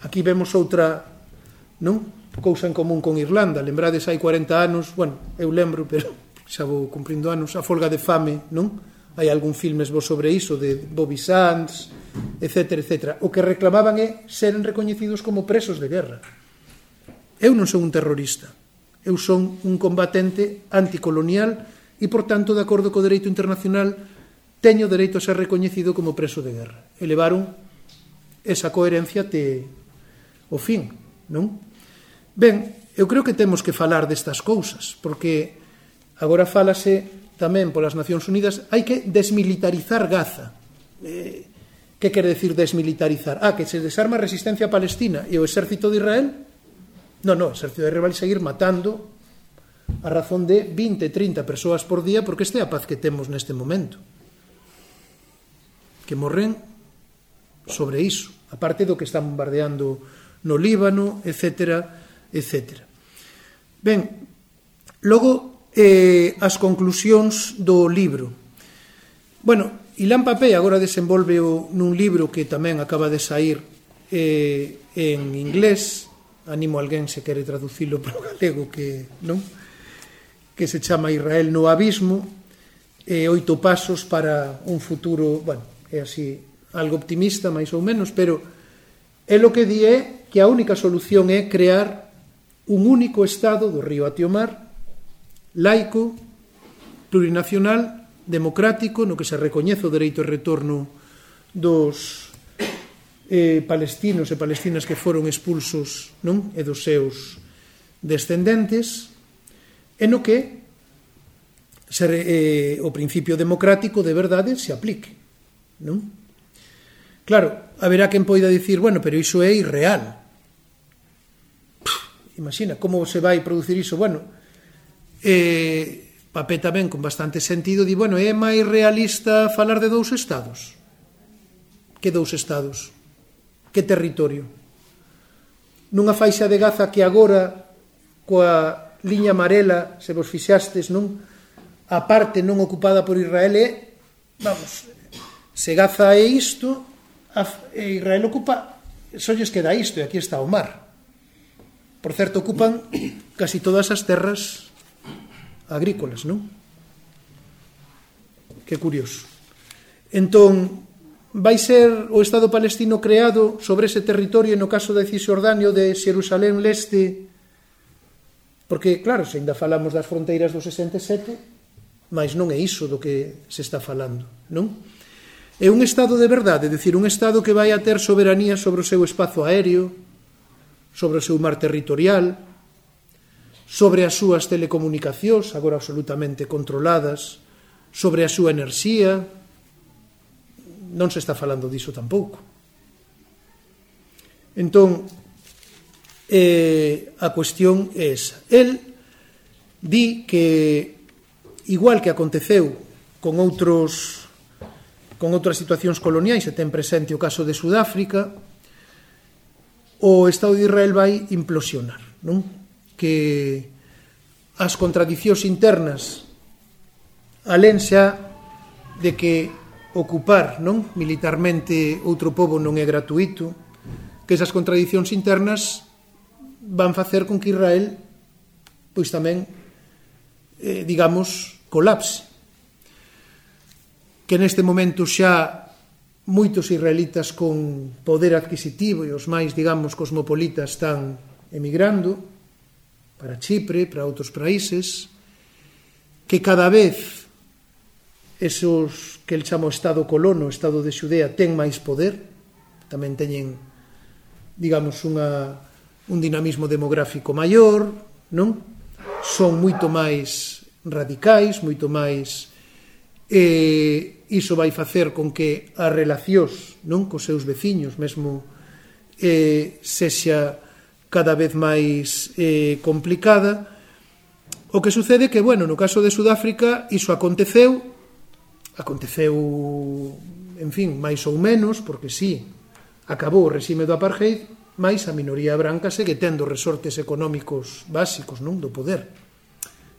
Aquí vemos outra, non? Cousa en común con Irlanda, lembrades hai 40 anos, bueno, eu lembro, pero xa vou cumprindo anos, a folga de fame, non? Hai algún filmes vos sobre iso de Bobby Sands, etc, etc. O que reclamaban é seren recoñecidos como presos de guerra. Eu non son un terrorista. Eu son un combatente anticolonial e, por tanto, de acordo co dereito internacional, teño dereito a ser recoñecido como preso de guerra. Elevaron esa coherencia te o fin, non? Ben, eu creo que temos que falar destas cousas, porque Agora fálase tamén polas Nacións Unidas, hai que desmilitarizar Gaza. Eh, que quer decir desmilitarizar? Ah, que se desarma a resistencia palestina e o exército de Israel? Non, non, o exército de Israel vai seguir matando a razón de 20, 30 persoas por día, porque este é a paz que temos neste momento. Que morren sobre iso, aparte do que están bombardeando no Líbano, etc. etc. Ben, logo eh, as conclusións do libro. Bueno, Ilan Papé agora desenvolve o nun libro que tamén acaba de sair eh, en inglés, animo alguén se quere traducilo para o galego que, non? que se chama Israel no abismo, e eh, oito pasos para un futuro, bueno, é así algo optimista, máis ou menos, pero é lo que di é que a única solución é crear un único estado do río Atiomar laico, plurinacional, democrático, no que se recoñece o dereito de retorno dos eh, palestinos e palestinas que foron expulsos non e dos seus descendentes, e no que se, eh, o principio democrático de verdade se aplique. Non? Claro, haberá quen poida dicir, bueno, pero iso é irreal, imagina como se vai producir iso, bueno, eh, Papé tamén con bastante sentido di, bueno, é máis realista falar de dous estados. Que dous estados? Que territorio? Nunha faixa de Gaza que agora coa liña amarela, se vos fixastes, non? A parte non ocupada por Israel é, vamos, se Gaza é isto, e Israel ocupa, solles queda isto, e aquí está o mar. Por certo, ocupan casi todas as terras agrícolas, non? Que curioso. Entón, vai ser o Estado palestino creado sobre ese territorio, no caso de Cisjordania de Xerusalén Leste, porque, claro, se ainda falamos das fronteiras do 67, mas non é iso do que se está falando, non? É un Estado de verdade, decir, un Estado que vai a ter soberanía sobre o seu espazo aéreo, sobre o seu mar territorial, sobre as súas telecomunicacións, agora absolutamente controladas, sobre a súa enerxía, non se está falando diso tampouco. Entón, eh, a cuestión é esa. El di que, igual que aconteceu con outros con outras situacións coloniais, e ten presente o caso de Sudáfrica, o Estado de Israel vai implosionar, non? que as contradiccións internas alén xa de que ocupar non militarmente outro pobo non é gratuito, que esas contradiccións internas van facer con que Israel pois tamén eh, digamos colapse. Que neste momento xa moitos israelitas con poder adquisitivo e os máis, digamos, cosmopolitas están emigrando, para Chipre, para outros países, que cada vez esos que el chamo Estado colono, Estado de Xudea, ten máis poder, tamén teñen, digamos, unha, un dinamismo demográfico maior, non? Son moito máis radicais, moito máis... Eh, iso vai facer con que as relacións non cos seus veciños mesmo eh, sexa cada vez máis eh, complicada. O que sucede que, bueno, no caso de Sudáfrica, iso aconteceu, aconteceu, en fin, máis ou menos, porque sí, acabou o regime do apartheid, máis a minoría branca segue tendo resortes económicos básicos non do poder.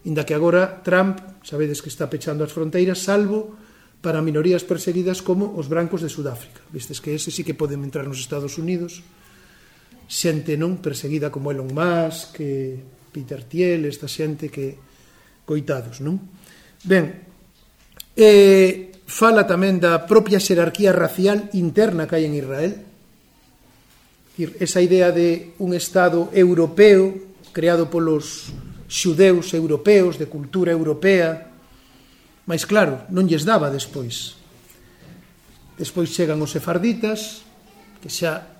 Inda que agora Trump, sabedes que está pechando as fronteiras, salvo para minorías perseguidas como os brancos de Sudáfrica. Vistes que ese sí que poden entrar nos Estados Unidos, xente non perseguida como Elon Musk, que Peter Thiel, esta xente que coitados, non? Ben, eh, fala tamén da propia xerarquía racial interna que hai en Israel. Esa idea de un Estado europeo creado polos xudeus europeos, de cultura europea, mas claro, non lles daba despois. Despois chegan os sefarditas, que xa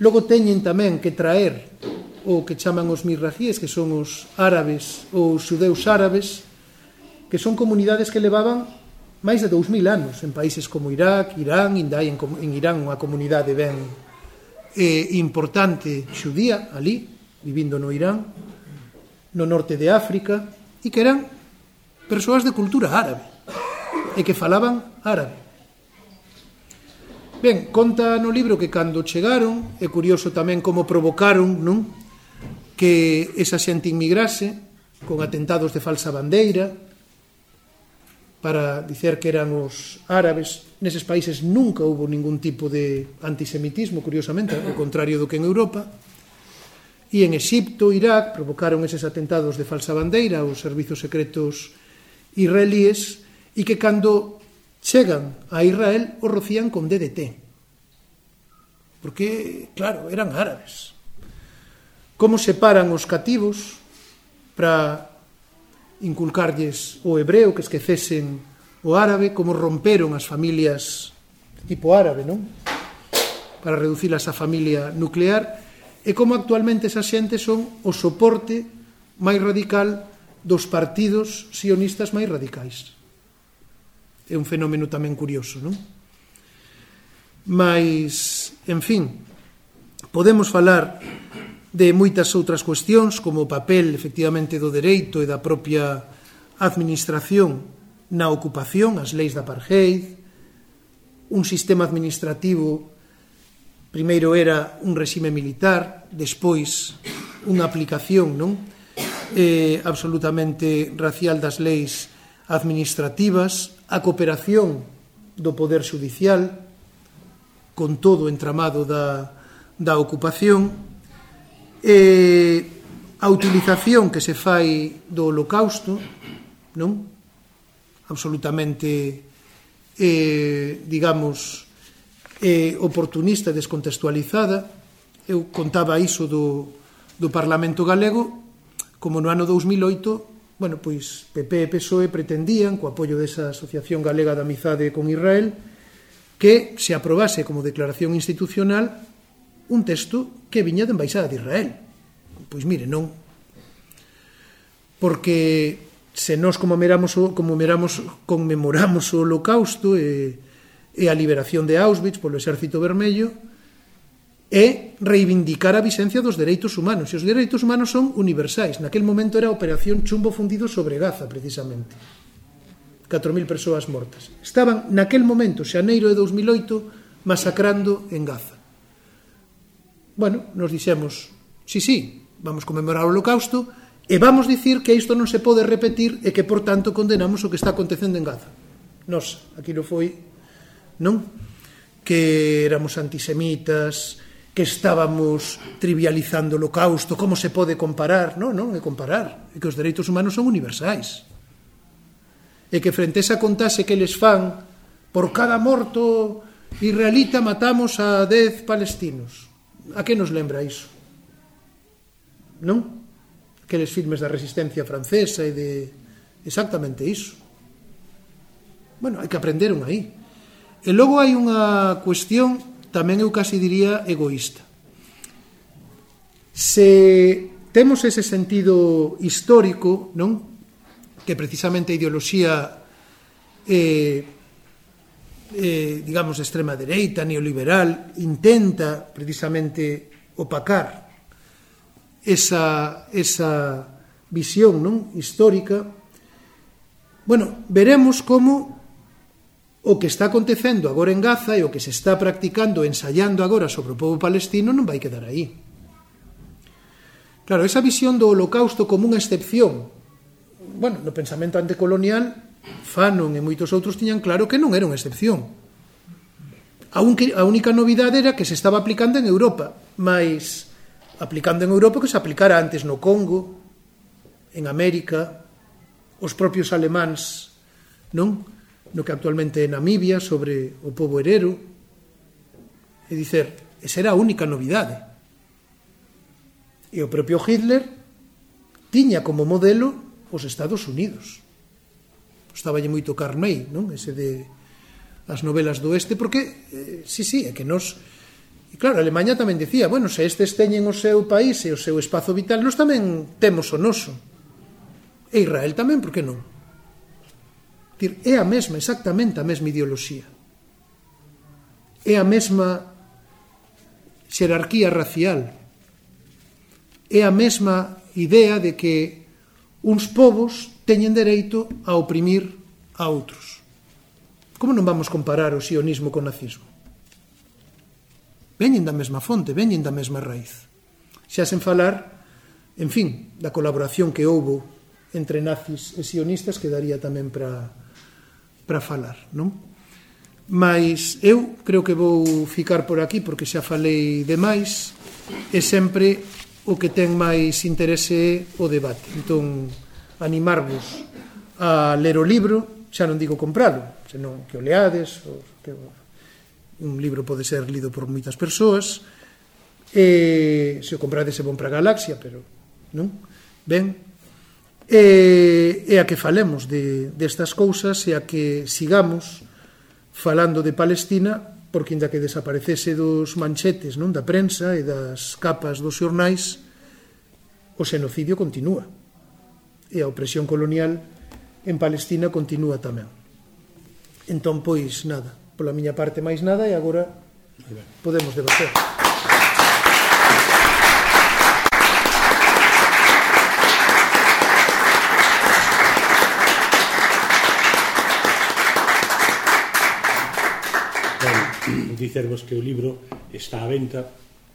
Logo teñen tamén que traer o que chaman os mirrajíes, que son os árabes ou os xudeus árabes, que son comunidades que levaban máis de 2000 anos en países como Irak, Irán, ainda hai en, en Irán unha comunidade ben eh, importante xudía ali, vivindo no Irán, no norte de África, e que eran persoas de cultura árabe, e que falaban árabe. Ben, conta no libro que cando chegaron, é curioso tamén como provocaron, non? Que esa xente inmigrase con atentados de falsa bandeira para dicer que eran os árabes. Neses países nunca houve ningún tipo de antisemitismo, curiosamente, ao contrario do que en Europa. E en Egipto, Irak, provocaron eses atentados de falsa bandeira aos servizos secretos israelíes e que cando chegan a Israel o rocían con DDT. Porque, claro, eran árabes. Como separan os cativos para inculcarlles o hebreo, que esquecesen o árabe, como romperon as familias tipo árabe, non? Para reducirlas a familia nuclear, e como actualmente esa xente son o soporte máis radical dos partidos sionistas máis radicais é un fenómeno tamén curioso, non? Mas, en fin, podemos falar de moitas outras cuestións, como o papel efectivamente do dereito e da propia administración na ocupación, as leis da apartheid, un sistema administrativo primeiro era un regime militar, despois unha aplicación, non? Eh, absolutamente racial das leis administrativas, a cooperación do Poder Judicial con todo o entramado da, da ocupación, e a utilización que se fai do holocausto, non? absolutamente, eh, digamos, eh, oportunista, descontextualizada. Eu contaba iso do, do Parlamento Galego, como no ano 2008 bueno, pois PP e PSOE pretendían, co apoio desa Asociación Galega da Amizade con Israel, que se aprobase como declaración institucional un texto que viña de Embaixada de Israel. Pois mire, non. Porque se nós conmemoramos, conmemoramos, conmemoramos o holocausto e, e a liberación de Auschwitz polo exército vermello, é reivindicar a vixencia dos dereitos humanos. E os dereitos humanos son universais. Naquel momento era a Operación Chumbo Fundido sobre Gaza, precisamente. 4.000 persoas mortas. Estaban naquel momento, xaneiro de 2008, masacrando en Gaza. Bueno, nos dixemos, sí, sí, vamos conmemorar o holocausto, e vamos dicir que isto non se pode repetir e que, por tanto, condenamos o que está acontecendo en Gaza. Nos, aquilo foi, non? Que éramos antisemitas, que estábamos trivializando o holocausto, como se pode comparar? Non, non é comparar, é que os dereitos humanos son universais. E que frente a esa contase que les fan, por cada morto israelita matamos a 10 palestinos. A que nos lembra iso? Non? Aqueles filmes da resistencia francesa e de... Exactamente iso. Bueno, hai que aprender un aí. E logo hai unha cuestión tamén eu casi diría egoísta. Se temos ese sentido histórico, non? Que precisamente a ideoloxía eh, eh, digamos, de extrema dereita, neoliberal, intenta precisamente opacar esa, esa visión non? histórica, bueno, veremos como o que está acontecendo agora en Gaza e o que se está practicando, ensaiando agora sobre o povo palestino non vai quedar aí. Claro, esa visión do holocausto como unha excepción, bueno, no pensamento anticolonial, Fanon e moitos outros tiñan claro que non era unha excepción. A, a única novidade era que se estaba aplicando en Europa, mas aplicando en Europa que se aplicara antes no Congo, en América, os propios alemáns, non? no que actualmente é Namibia sobre o povo herero e dicer, esa era a única novidade e o propio Hitler tiña como modelo os Estados Unidos estaballe moito Carney non? ese de as novelas do oeste porque, eh, sí, sí, é que nos E claro, Alemanha tamén dicía, bueno, se estes teñen o seu país e o seu espazo vital, nós tamén temos o noso. E Israel tamén, por que non? Dir, é a mesma, exactamente a mesma ideoloxía. É a mesma xerarquía racial. É a mesma idea de que uns povos teñen dereito a oprimir a outros. Como non vamos comparar o sionismo co nazismo? Veñen da mesma fonte, veñen da mesma raíz. Xa sen falar, en fin, da colaboración que houbo entre nazis e sionistas que daría tamén para para falar, non? Mas eu creo que vou ficar por aquí porque xa falei demais e sempre o que ten máis interese é o debate. Entón, animarvos a ler o libro, xa non digo compralo, senón que o leades, o, que un libro pode ser lido por moitas persoas, e se o comprades é bon para a galaxia, pero non? Ben, E, e a que falemos de, destas cousas e a que sigamos falando de Palestina porque inda que desaparecese dos manchetes non da prensa e das capas dos xornais o xenocidio continúa. E a opresión colonial en Palestina continúa tamén. Entón pois nada pola miña parte máis nada e agora podemos debater. dicervos que o libro está á venta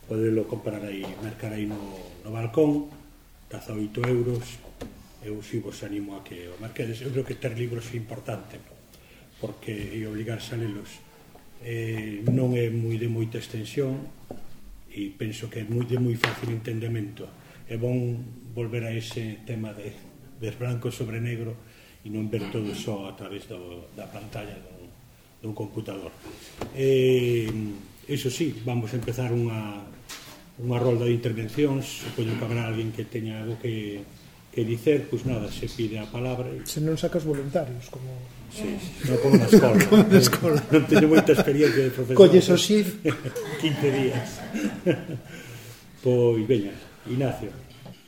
podelo comprar aí, mercar aí no, no balcón 18 euros eu si vos animo a que o marquedes eu creo que ter libros é importante porque e obligarse a lelos eh, non é moi de moita extensión e penso que é moi de moi fácil entendemento. É bon volver a ese tema de, de branco sobre negro e non ver todo só a través do, da pantalla do, dun computador. Eh, eso sí, vamos a empezar unha, unha rolda de intervencións, supoño que habrá alguén que teña algo que, que dicer, pois nada, se pide a palabra. E... Se non sacas voluntarios, como... Sí, sí. non como na escola. como na escola. non teño moita experiencia de profesor. Colles o xif. 15 días. pois, veña, Ignacio.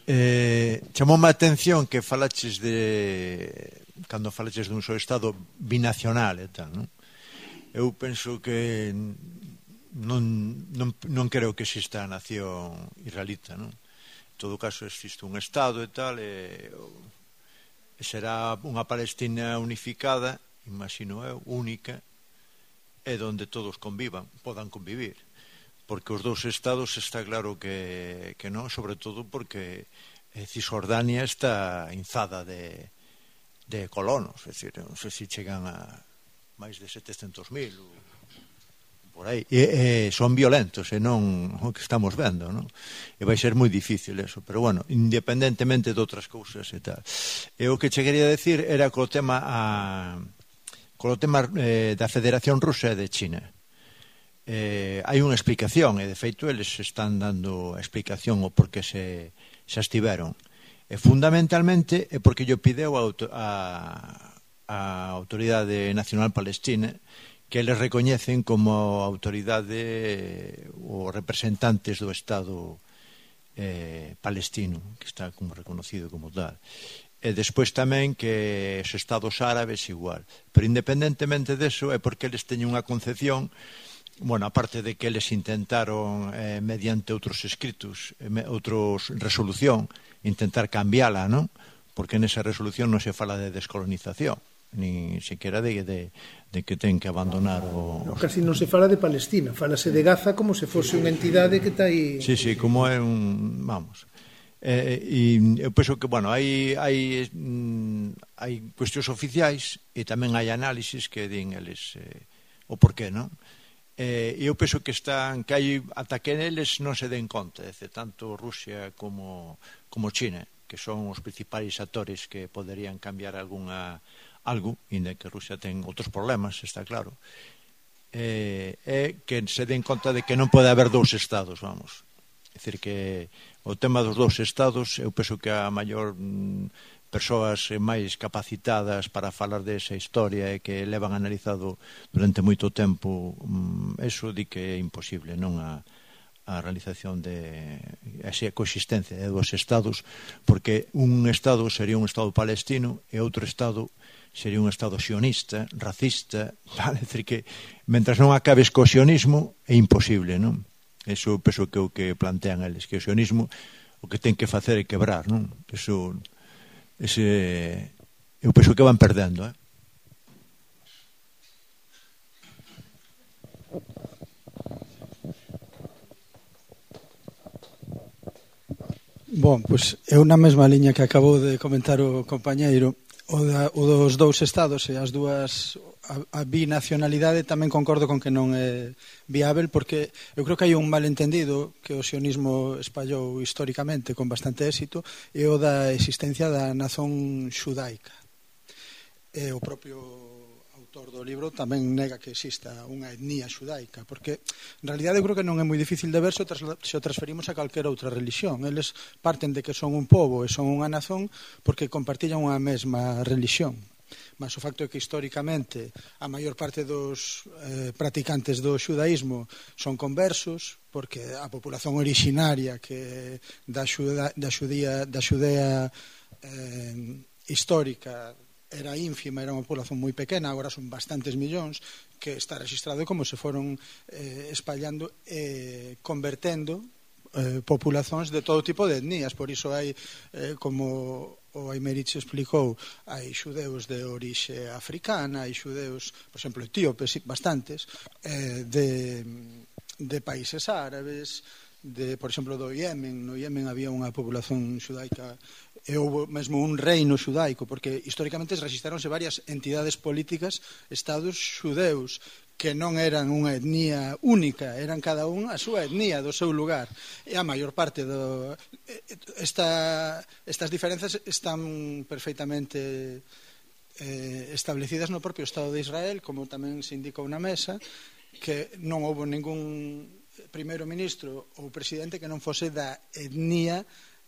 Eh, chamou má atención que falaches de cando falaches dun só estado binacional e tal, non? eu penso que non, non, non creo que exista a nación israelita, non? En todo caso existe un Estado e tal, e, e será unha Palestina unificada, imagino eu, única, e donde todos convivan, podan convivir. Porque os dous estados está claro que, que non, sobre todo porque eh, Cisjordania está inzada de, de colonos, é dicir, non sei se chegan a máis de 700.000 por aí. E, e son violentos e non o que estamos vendo non? e vai ser moi difícil eso pero bueno, independentemente de outras cousas e tal. E o que che quería decir era co tema a, co tema eh, da Federación Rusa e de China. Eh, hai unha explicación e de feito eles están dando a explicación o porqué se, se estiveron e fundamentalmente é porque yo pideu a, a a Autoridade Nacional Palestina que eles recoñecen como autoridade eh, ou representantes do Estado eh, palestino, que está como reconocido como tal. E despois tamén que os estados árabes igual. Pero independentemente deso é porque eles teñen unha concepción bueno, aparte de que eles intentaron eh, mediante outros escritos, eh, outros resolución, intentar cambiala, non? Porque nesa resolución non se fala de descolonización nin sequera de, de, de que ten que abandonar o... No, casi non se fala de Palestina, falase de Gaza como se fose unha entidade que está aí... Sí, sí, como é un... vamos... Eh, e pois eu penso que, bueno, hai, hai, mm, hai cuestións oficiais e tamén hai análisis que din eles eh, o porqué, non? Eh, eu penso que están que hai ata que neles non se den conta, dice, tanto Rusia como como China, que son os principais actores que poderían cambiar algunha algo, inda que Rusia ten outros problemas, está claro, eh, é que se den conta de que non pode haber dous estados, vamos. É dicir que o tema dos dous estados, eu penso que a maior mm, persoas máis capacitadas para falar desa historia e que levan analizado durante moito tempo mm, eso di que é imposible, non a, a realización de esa coexistencia de dos estados, porque un estado sería un estado palestino e outro estado sería un Estado sionista, racista, vale, decir que mentras non acabes co sionismo é imposible, non? Eso penso que o que plantean eles, que o sionismo o que ten que facer é quebrar, non? Eso ese eu penso que van perdendo, eh? Bon, pois pues, eu na mesma liña que acabou de comentar o compañeiro o, da, o dos dous estados e as dúas a, a binacionalidade tamén concordo con que non é viável porque eu creo que hai un malentendido que o sionismo espallou históricamente con bastante éxito e o da existencia da nación xudaica. E o propio autor do libro tamén nega que exista unha etnia xudaica, porque en realidad eu creo que non é moi difícil de ver se o transferimos a calquera outra religión. Eles parten de que son un povo e son unha nazón porque compartillan unha mesma religión mas o facto é que históricamente a maior parte dos eh, practicantes do xudaísmo son conversos, porque a populación originaria que da, xuda, da, xudía, da xudea eh, histórica era ínfima, era unha población moi pequena, agora son bastantes millóns, que está registrado como se foron eh, espallando e eh, convertendo eh, populacións de todo tipo de etnias, por iso hai eh, como o Aimerich explicou, hai xudeus de orixe africana, hai xudeus, por exemplo, etíopes, bastantes, eh, de, de países árabes, de, por exemplo, do Yemen, no Yemen había unha población xudaica e houve mesmo un reino xudaico, porque históricamente registraronse varias entidades políticas, estados xudeus, que non eran unha etnia única, eran cada un a súa etnia do seu lugar. E a maior parte do eh, esta estas diferenzas están perfeitamente eh, establecidas no propio Estado de Israel, como tamén se indicou na mesa, que non houve ningún primeiro ministro ou presidente que non fose da etnia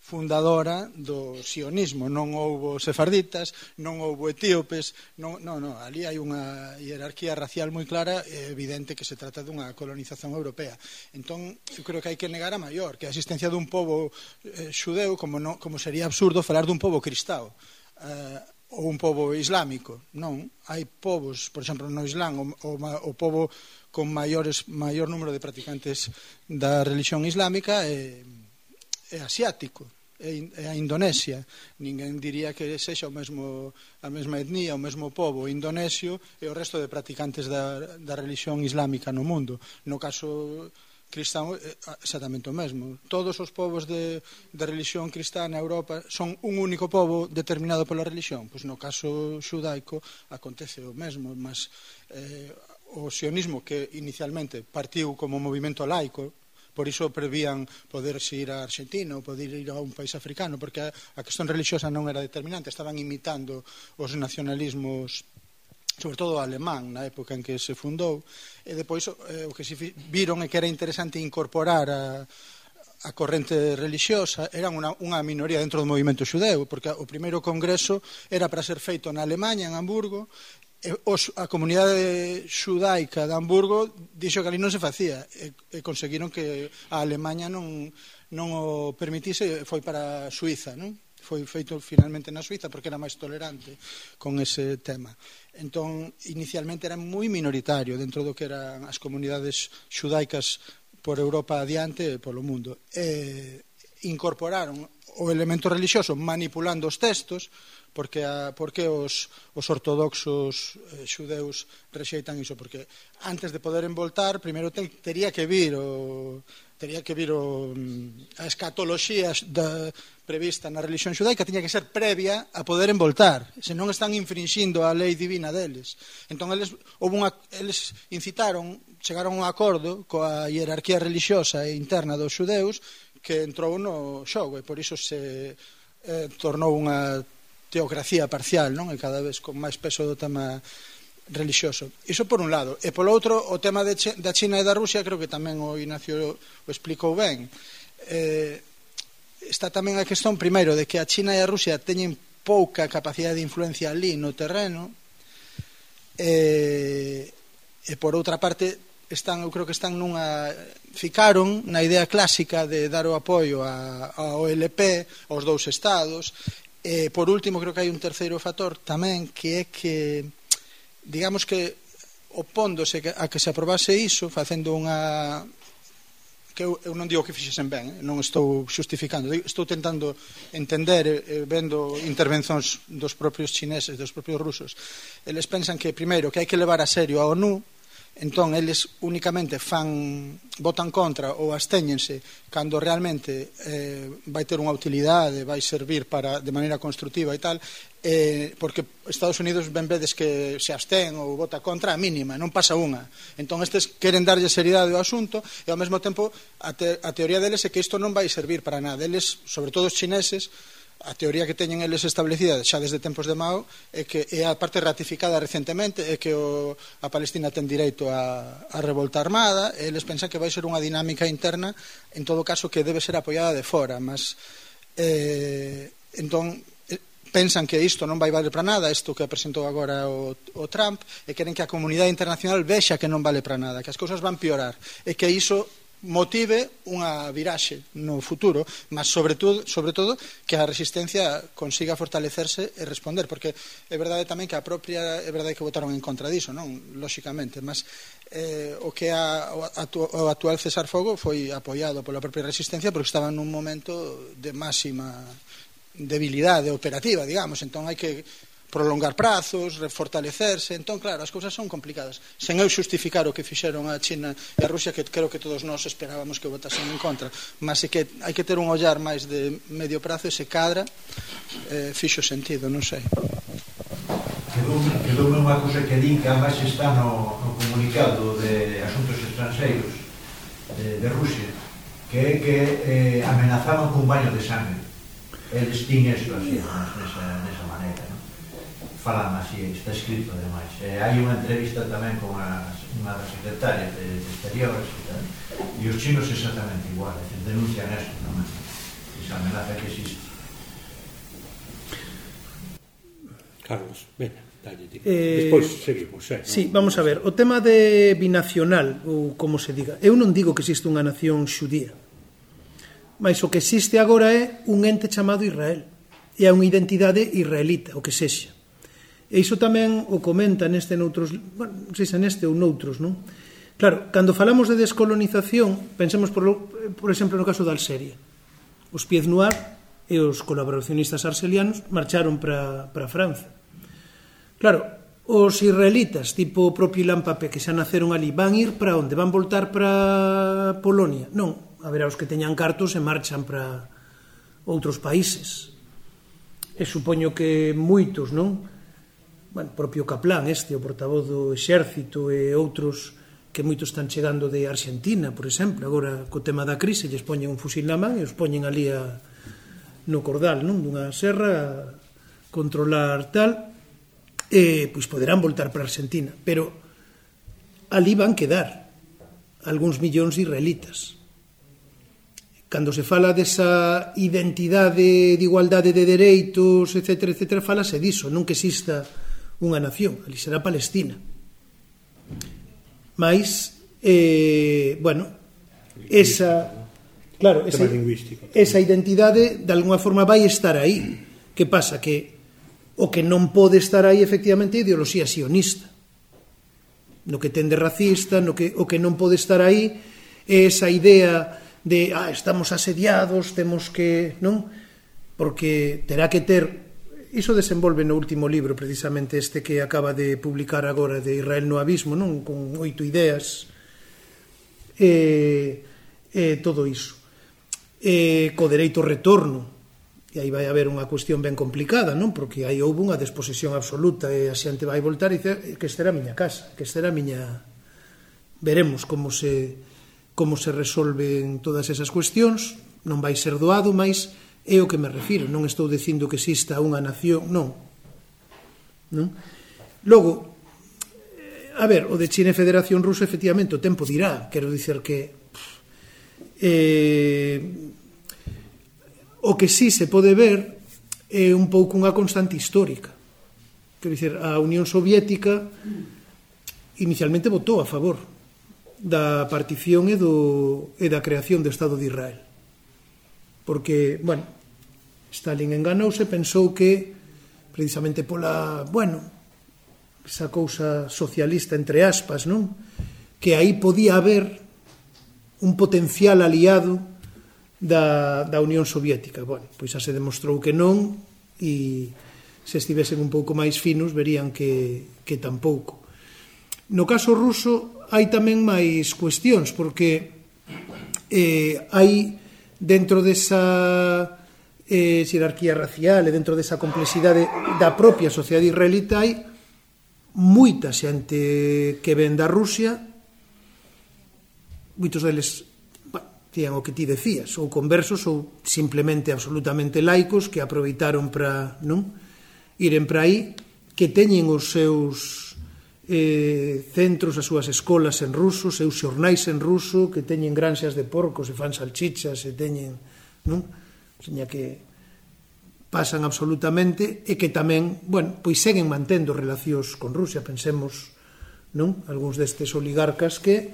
fundadora do sionismo. Non houbo sefarditas, non houbo etíopes, non, non, non ali hai unha hierarquía racial moi clara, e evidente que se trata dunha colonización europea. Entón, eu creo que hai que negar a maior, que a existencia dun pobo eh, xudeu, como, non, como sería absurdo falar dun pobo cristao. Eh, ou un pobo islámico, non, hai povos, por exemplo, no Islán, o, o, o pobo con maiores maior número de practicantes da religión islámica é, é asiático é a Indonesia. Ninguén diría que sexa o mesmo, a mesma etnia, o mesmo povo indonesio e o resto de practicantes da, da religión islámica no mundo. No caso cristán exactamente o mesmo. Todos os povos de, de religión cristá na Europa son un único povo determinado pola religión. Pois no caso xudaico acontece o mesmo, mas eh, o sionismo que inicialmente partiu como movimento laico Por iso prevían poderse ir a Argentina ou poder ir a un país africano, porque a, a cuestión religiosa non era determinante, estaban imitando os nacionalismos sobre todo o alemán na época en que se fundou e depois eh, o que se viron é que era interesante incorporar a, a corrente religiosa eran unha, unha minoría dentro do movimento xudeu, porque o primeiro congreso era para ser feito na Alemanha, en Hamburgo, Eh, os, a comunidade xudaica de Hamburgo dixo que ali non se facía e, e conseguiron que a Alemanha non, non o permitise foi para Suiza non? foi feito finalmente na Suiza porque era máis tolerante con ese tema entón inicialmente era moi minoritario dentro do que eran as comunidades xudaicas por Europa adiante e polo mundo e incorporaron o elemento religioso manipulando os textos porque, a, porque os, os ortodoxos eh, xudeus rexeitan iso, porque antes de poder voltar, primeiro ten, tería que vir o tería que vir o, mm, a escatoloxía da, prevista na religión xudaica tiña que ser previa a poder envoltar, se non están infringindo a lei divina deles. Entón, eles, houve unha, eles incitaron, chegaron a un acordo coa hierarquía religiosa e interna dos xudeus que entrou no xogo e por iso se eh, tornou unha teocracia parcial, non? E cada vez con máis peso do tema relixioso. Iso por un lado. E polo outro, o tema de, da China e da Rusia, creo que tamén o Ignacio o explicou ben. Eh, está tamén a questón, primeiro, de que a China e a Rusia teñen pouca capacidade de influencia ali no terreno, e, e por outra parte, están, eu creo que están nunha ficaron na idea clásica de dar o apoio a, ao OLP, aos dous estados E, por último, creo que hai un terceiro factor tamén que é que, digamos que opóndose a que se aprobase iso, facendo unha que eu, eu non digo que fixesen ben, eh? non estou xustificando, estou tentando entender eh, eh, vendo intervencións dos propios chineses, dos propios rusos. Eles pensan que primeiro que hai que levar a serio a ONU entón eles únicamente fan votan contra ou abstéñense cando realmente eh, vai ter unha utilidade, vai servir para de maneira construtiva e tal, eh, porque Estados Unidos ben vedes que se abstén ou vota contra a mínima, non pasa unha. Entón estes queren darlle seriedade ao asunto e ao mesmo tempo a, te, a teoría deles é que isto non vai servir para nada. Eles, sobre todo os chineses, a teoría que teñen eles establecida xa desde tempos de Mao é que é a parte ratificada recentemente é que o, a Palestina ten direito a, a revolta armada e eles pensan que vai ser unha dinámica interna en todo caso que debe ser apoiada de fora mas eh, entón eh, pensan que isto non vai valer para nada, isto que presentou agora o, o Trump, e queren que a comunidade internacional vexa que non vale para nada, que as cousas van piorar, e que iso motive unha viraxe no futuro, mas sobre todo, sobre todo que a resistencia consiga fortalecerse e responder, porque é verdade tamén que a propia, é verdade que votaron en contra diso, non, lóxicamente, mas eh, o que a, o actual cesar Fogo foi apoiado pola propia resistencia porque estaba nun momento de máxima debilidade operativa, digamos, entón hai que prolongar prazos, refortalecerse, entón claro, as cousas son complicadas. Sen eu xustificar o que fixeron a China e a Rusia que creo que todos nós esperábamos que votasen en contra, mas é que hai que ter un ollar máis de medio prazo e se cadra eh, fixo sentido, non sei. Quedou, quedou unha cousa que din que además está no, no comunicado de asuntos estranxeiros de, de Rusia que é que eh, amenazaban cun baño de sangue eles tin eso así, nesa, nesa maneira, non? falan así, está escrito ademais. E hai unha entrevista tamén con a, unha das secretarias de, de exteriores e tal, e os chinos exactamente igual, é decir, denuncian esto tamén, esa amenaza que existe. Carlos, veña. Eh, Despois seguimos, eh, sí, no? vamos a ver, o tema de binacional ou como se diga, eu non digo que existe unha nación xudía mas o que existe agora é un ente chamado Israel e é unha identidade israelita, o que sexa E iso tamén o comenta neste noutros, bueno, non sei se neste ou noutros, non? Claro, cando falamos de descolonización, pensemos, por, por exemplo, no caso da Alxeria. Os Pied Noir e os colaboracionistas arxelianos marcharon para, para Francia. Claro, os israelitas, tipo o propio Ilan Pape, que xa naceron ali, van ir para onde? Van voltar para Polonia? Non, haberá os que teñan cartos e marchan para outros países. E supoño que moitos, non? bueno, propio Caplán este, o portavoz do exército e outros que moitos están chegando de Argentina, por exemplo, agora co tema da crise, lles poñen un fusil na man e os poñen ali a, no cordal, non? dunha serra controlar tal e pois poderán voltar para Argentina, pero ali van quedar algúns millóns de israelitas. Cando se fala desa identidade de igualdade de dereitos, etc., etc., falase diso, non que exista unha nación, ali será Palestina. Mais, eh, bueno, esa... Claro, esa, esa identidade de alguna forma vai estar aí. Que pasa? Que o que non pode estar aí efectivamente é ideoloxía sionista. No que tende racista, no que, o que non pode estar aí é esa idea de ah, estamos asediados, temos que... non Porque terá que ter iso desenvolve no último libro, precisamente este que acaba de publicar agora de Israel no Abismo, non? Con oito ideas, e, e todo iso. E, co dereito retorno, e aí vai haber unha cuestión ben complicada, non? Porque aí houve unha desposesión absoluta e a xente vai voltar e dice eh, que esta era a miña casa, que esta era a miña... Veremos como se como se resolven todas esas cuestións, non vai ser doado, mas É o que me refiro, non estou dicindo que exista unha nación, non. Non? Logo, eh, a ver, o de China e Federación Rusa efectivamente o tempo dirá, quero dicer que pff, eh, o que sí se pode ver é un pouco unha constante histórica. Quero dicer, a Unión Soviética inicialmente votou a favor da partición e, do, e da creación do Estado de Israel. Porque, bueno, Stalin enganouse, pensou que precisamente pola, bueno, esa cousa socialista entre aspas, non? Que aí podía haber un potencial aliado da, da Unión Soviética. Bueno, pois xa se demostrou que non e se estivesen un pouco máis finos verían que, que tampouco. No caso ruso hai tamén máis cuestións porque eh, hai dentro desa eh, xerarquía racial e dentro desa complexidade da propia sociedade israelita hai moita xente que ven da Rusia moitos deles tían o que ti decías, ou conversos ou simplemente absolutamente laicos que aproveitaron para, non? Iren para aí, que teñen os seus eh, centros, as súas escolas en ruso, seus xornais en ruso, que teñen granxas de porcos e fan salchichas e teñen, non? seña que pasan absolutamente e que tamén, bueno, pois seguen mantendo relacións con Rusia, pensemos, non? Algúns destes oligarcas que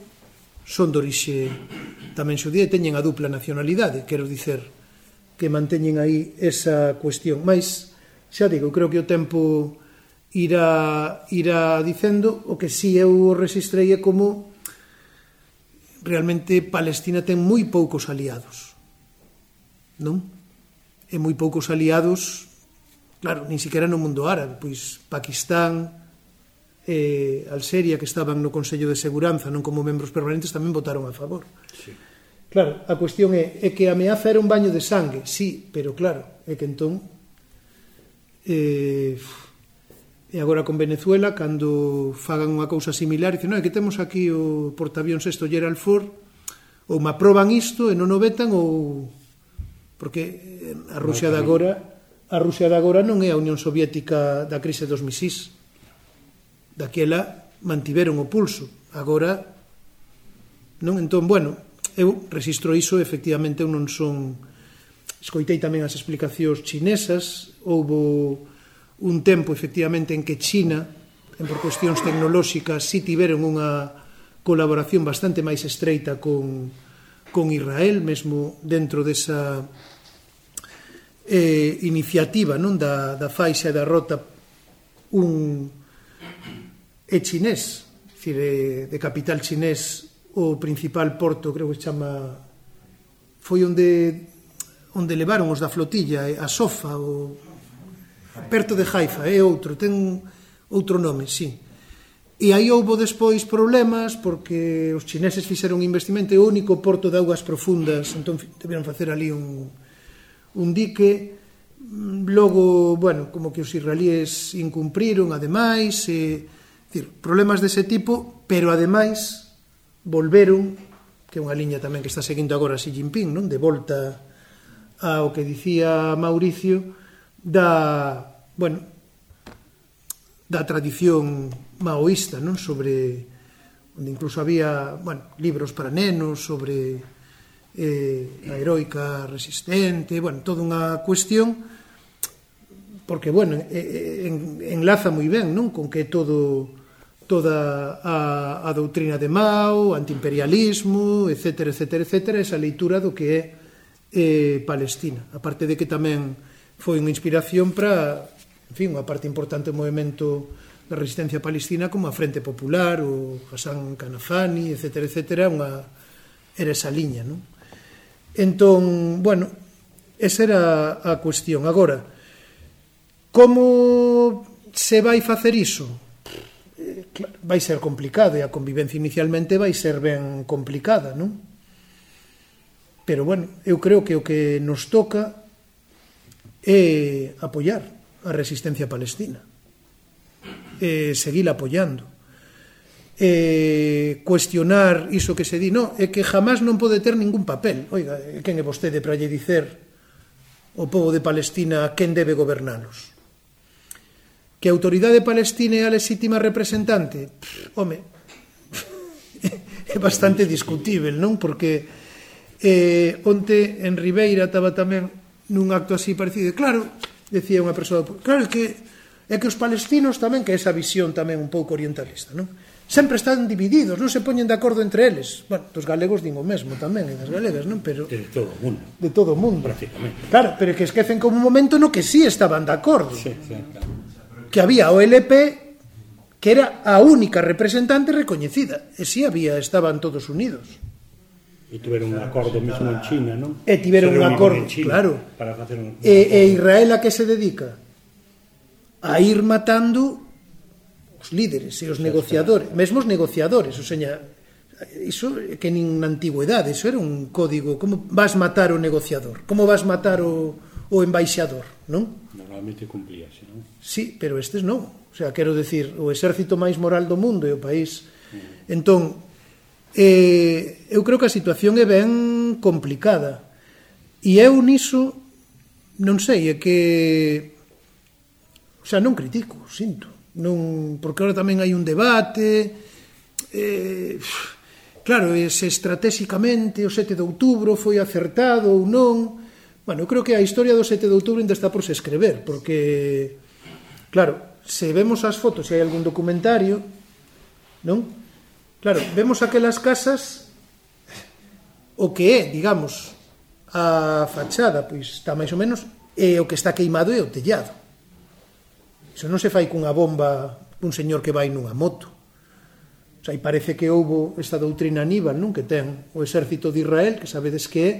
son de orixe tamén xudía e teñen a dupla nacionalidade, quero dicer, que manteñen aí esa cuestión. Mais, xa digo, creo que o tempo irá, irá dicendo o que si eu registrei é como realmente Palestina ten moi poucos aliados non? e moi poucos aliados, claro, nin siquiera no mundo árabe, pois Pakistán, eh, Alseria, que estaban no Consello de Seguranza, non como membros permanentes, tamén votaron a favor. Sí. Claro, a cuestión é, é que a ameaza era un baño de sangue, sí, pero claro, é que entón... Eh, e agora con Venezuela, cando fagan unha cousa similar, dicen, non, é que temos aquí o portaavións esto Gerald Ford, ou me aproban isto e non o vetan ou porque eh, a Rusia de agora a Rusia de agora non é a Unión Soviética da crise dos misís. Daquela mantiveron o pulso. Agora non entón, bueno, eu registro iso efectivamente eu non son escoitei tamén as explicacións chinesas. Houbo un tempo efectivamente en que China en por cuestións tecnolóxicas si tiveron unha colaboración bastante máis estreita con, con Israel mesmo dentro desa eh, iniciativa non da, da faixa e da rota un é chinés dicir, de, de capital chinés o principal porto creo que se chama foi onde onde levaron os da flotilla eh, a Sofa o, perto de Haifa é outro ten outro nome, si. sí E aí houbo despois problemas porque os chineses fixeron un investimento e o único porto de augas profundas, entón deberon facer ali un, un dique. Logo, bueno, como que os israelíes incumpriron, ademais, e, decir, problemas dese tipo, pero ademais volveron, que é unha liña tamén que está seguindo agora Xi Jinping, non? de volta ao que dicía Mauricio, da, bueno, da tradición maoísta, non? Sobre onde incluso había, bueno, libros para nenos sobre eh, a heroica resistente, bueno, toda unha cuestión porque, bueno, en, enlaza moi ben, non? Con que todo toda a, a doutrina de Mao, antiimperialismo, etc, etc, etc, esa leitura do que é eh, Palestina. A parte de que tamén foi unha inspiración para, en fin, unha parte importante do movimento da resistencia palestina como a Frente Popular, o Hassan Kanafani, etc. etc. Unha, era esa liña. Non? Entón, bueno, esa era a cuestión. Agora, como se vai facer iso? Claro, vai ser complicado e a convivencia inicialmente vai ser ben complicada, non? Pero bueno, eu creo que o que nos toca é apoiar a resistencia palestina eh, seguir apoyando. Eh, cuestionar iso que se di, no, é que jamás non pode ter ningún papel. Oiga, quen é vostede para lle dicer o povo de Palestina quen debe gobernalos? Que a autoridade palestina é a lexítima representante? Pff, home, é bastante discutível, non? Porque eh, onte en Ribeira estaba tamén nun acto así parecido. Claro, decía unha persoa, claro, que é que os palestinos tamén, que é esa visión tamén un pouco orientalista, non? Sempre están divididos, non se poñen de acordo entre eles. Bueno, dos galegos din o mesmo tamén, e das galegas, non? Pero de todo o mundo. De todo o mundo. Prácticamente. Claro, pero que esquecen como un momento no que sí estaban de acordo. Sí, sí, claro. Que había o LP que era a única representante recoñecida. E si sí había, estaban todos unidos. E tiveron un acordo mesmo en China, non? E tiveron un acordo, claro. Para facer un... E, e Israel a que se dedica? a ir matando os líderes e os negociadores, mesmo os negociadores, o seña, iso que nin na antigüedade, iso era un código, como vas matar o negociador, como vas matar o, o embaixador, non? Normalmente cumplíase, non? Sí, pero estes non. O sea, quero decir, o exército máis moral do mundo e o país. Mm. Entón, eh, eu creo que a situación é ben complicada. E eu niso, non sei, é que xa non critico, sinto. Non, porque agora tamén hai un debate, eh, claro, se estratégicamente o 7 de outubro foi acertado ou non, bueno, eu creo que a historia do 7 de outubro ainda está por se escrever, porque, claro, se vemos as fotos, se hai algún documentario, non? Claro, vemos aquelas casas, o que é, digamos, a fachada, pois está máis ou menos, e o que está queimado é o tellado Iso non se fai cunha bomba un señor que vai nunha moto. O sea, e parece que houbo esta doutrina Aníbal, non? Que ten o exército de Israel, que sabedes que é,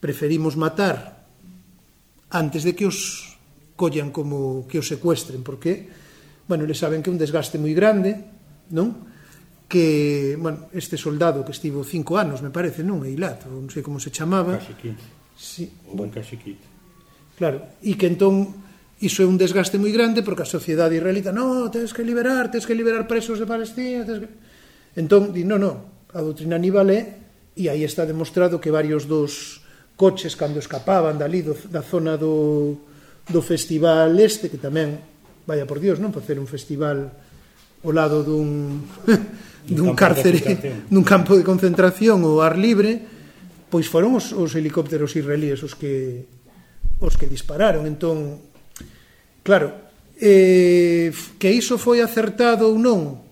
preferimos matar antes de que os collan como que os secuestren, porque, bueno, eles saben que é un desgaste moi grande, non? Que, bueno, este soldado que estivo cinco anos, me parece, non? Eilat, non sei como se chamaba. Casi 15. Sí. Ou bueno, casi 15. Claro, e que entón Iso é un desgaste moi grande porque a sociedade israelita no, tens que liberar, tens que liberar presos de Palestina, tens que... Entón, di, no, no, a doutrina Aníbal é, e aí está demostrado que varios dos coches cando escapaban dali do, da zona do, do festival este, que tamén, vaya por Dios, non? Para hacer un festival ao lado dun, dun cárcere, dun campo de concentración ou ar libre, pois foron os, os helicópteros israelíes os que os que dispararon. Entón, Claro, eh, que iso foi acertado ou non,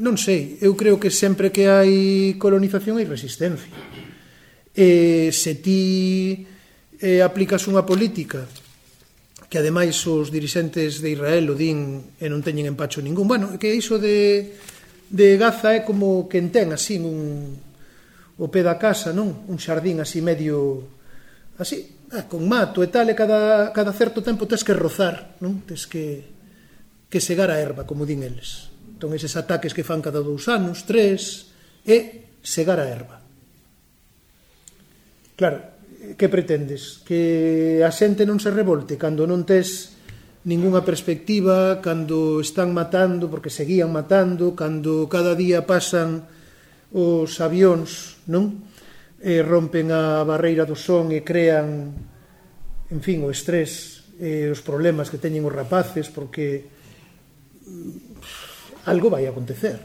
non sei, eu creo que sempre que hai colonización hai resistencia. Eh, se ti eh, aplicas unha política que ademais os dirixentes de Israel o din e non teñen empacho ningún. Bueno, que iso de, de Gaza é como que entén así un, o pé da casa, non? Un xardín así medio así, ah, con mato e tal, e cada, cada certo tempo tens que rozar, non? Tens que, que segar a erva, como din eles. Entón, eses ataques que fan cada dous anos, tres, e segar a erva. Claro, que pretendes? Que a xente non se revolte cando non tes ningunha perspectiva, cando están matando, porque seguían matando, cando cada día pasan os avións, non? eh, rompen a barreira do son e crean, en fin, o estrés, eh, os problemas que teñen os rapaces, porque mm, algo vai acontecer.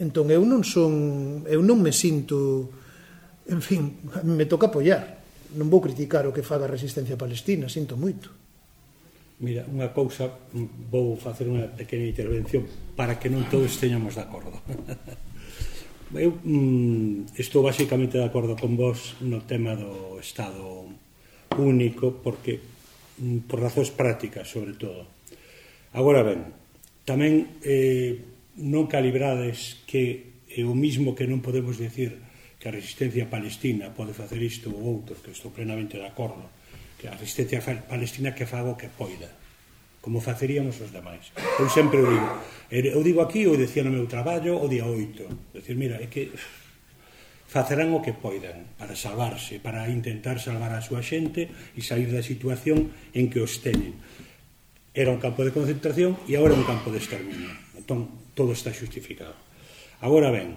Entón, eu non son, eu non me sinto, en fin, me toca apoiar. Non vou criticar o que faga a resistencia palestina, sinto moito. Mira, unha cousa, vou facer unha pequena intervención para que non todos teñamos de acordo. Eu mm, estou basicamente de acordo con vos no tema do Estado único porque mm, por razóns prácticas, sobre todo. Agora ben, tamén eh, non calibrades que é o mismo que non podemos decir que a resistencia palestina pode facer isto ou outro, que estou plenamente de acordo, que a resistencia palestina que faga o que poida como faceríamos os demais. Eu sempre o digo. Eu digo aquí, ou decía no meu traballo, o día 8. Decir, mira, é que facerán o que poidan para salvarse, para intentar salvar a súa xente e sair da situación en que os tenen. Era un campo de concentración e agora é un campo de exterminio. Entón, todo está justificado. Agora ben,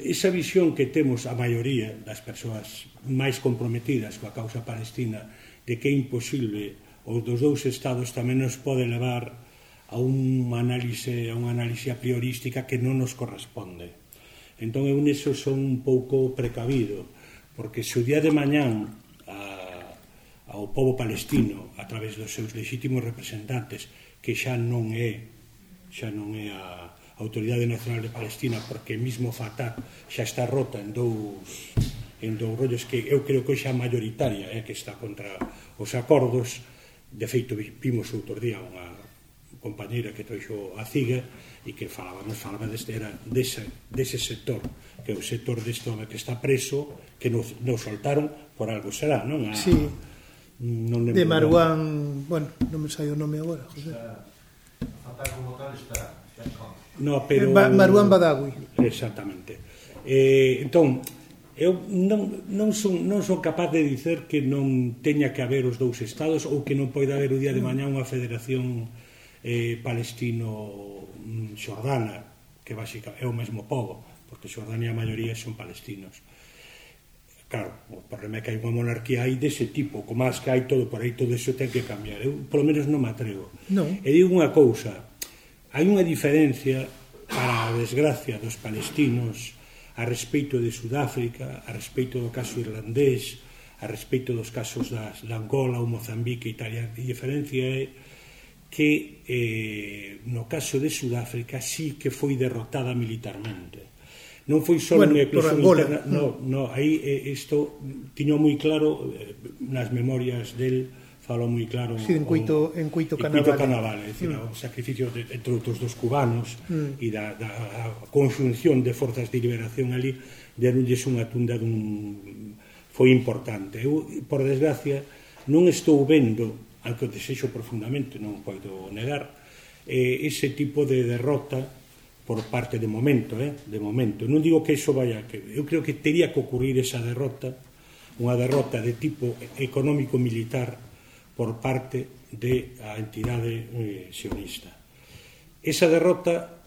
esa visión que temos a maioría das persoas máis comprometidas coa causa palestina de que é imposible os dos dous estados tamén nos pode levar a un análise, a unha análise a priorística que non nos corresponde. Entón eu neso son un pouco precavido, porque se o día de mañán a, ao povo palestino, a través dos seus legítimos representantes, que xa non é xa non é a Autoridade Nacional de Palestina, porque mesmo Fatah xa está rota en dous en dous rollos que eu creo que xa mayoritaria é eh, que está contra os acordos, De feito, vimos outro día unha compañeira que trouxo a CIGA e que falaba, nos falaba deste, era dese, dese sector, que é o sector deste home que está preso, que nos, nos soltaron por algo será, non? A, sí. Non lembro, de Maruán, bueno, non me sai o nome agora, José. Fatal como tal está, No, pero... Eh, Maruán Badawi. Exactamente. Eh, entón, eu non, non, son, non son capaz de dicer que non teña que haber os dous estados ou que non poida haber o día de mañá unha federación eh, palestino-xordana que básica é o mesmo povo porque Xordania a maioría son palestinos claro, o problema é que hai unha monarquía aí dese tipo, como as que hai todo por aí, todo iso ten que cambiar. Eu, polo menos, non me atrevo. No. E digo unha cousa, hai unha diferencia para a desgracia dos palestinos a respeito de Sudáfrica, a respeito do caso irlandés, a respeito dos casos das, de Angola ou Mozambique Italia. A diferencia é que eh, no caso de Sudáfrica sí que foi derrotada militarmente. Non foi só bueno, unha eclosión interna, no, no, aí eh, isto tiño moi claro eh, nas memorias del falou moi claro sí, en Cuito, o, en Cuito Canavale, Cuito Canavale é dicir, mm. o sacrificio de, entre outros dos cubanos mm. e da, da conxunción de forzas de liberación ali deronlles unha tunda dun foi importante. Eu, por desgracia, non estou vendo, ao que o desexo profundamente, non podo negar, eh, ese tipo de derrota por parte de momento, eh, de momento. Non digo que iso vaya, que eu creo que teria que ocurrir esa derrota, unha derrota de tipo económico-militar por parte de a entidade eh, sionista. Esa derrota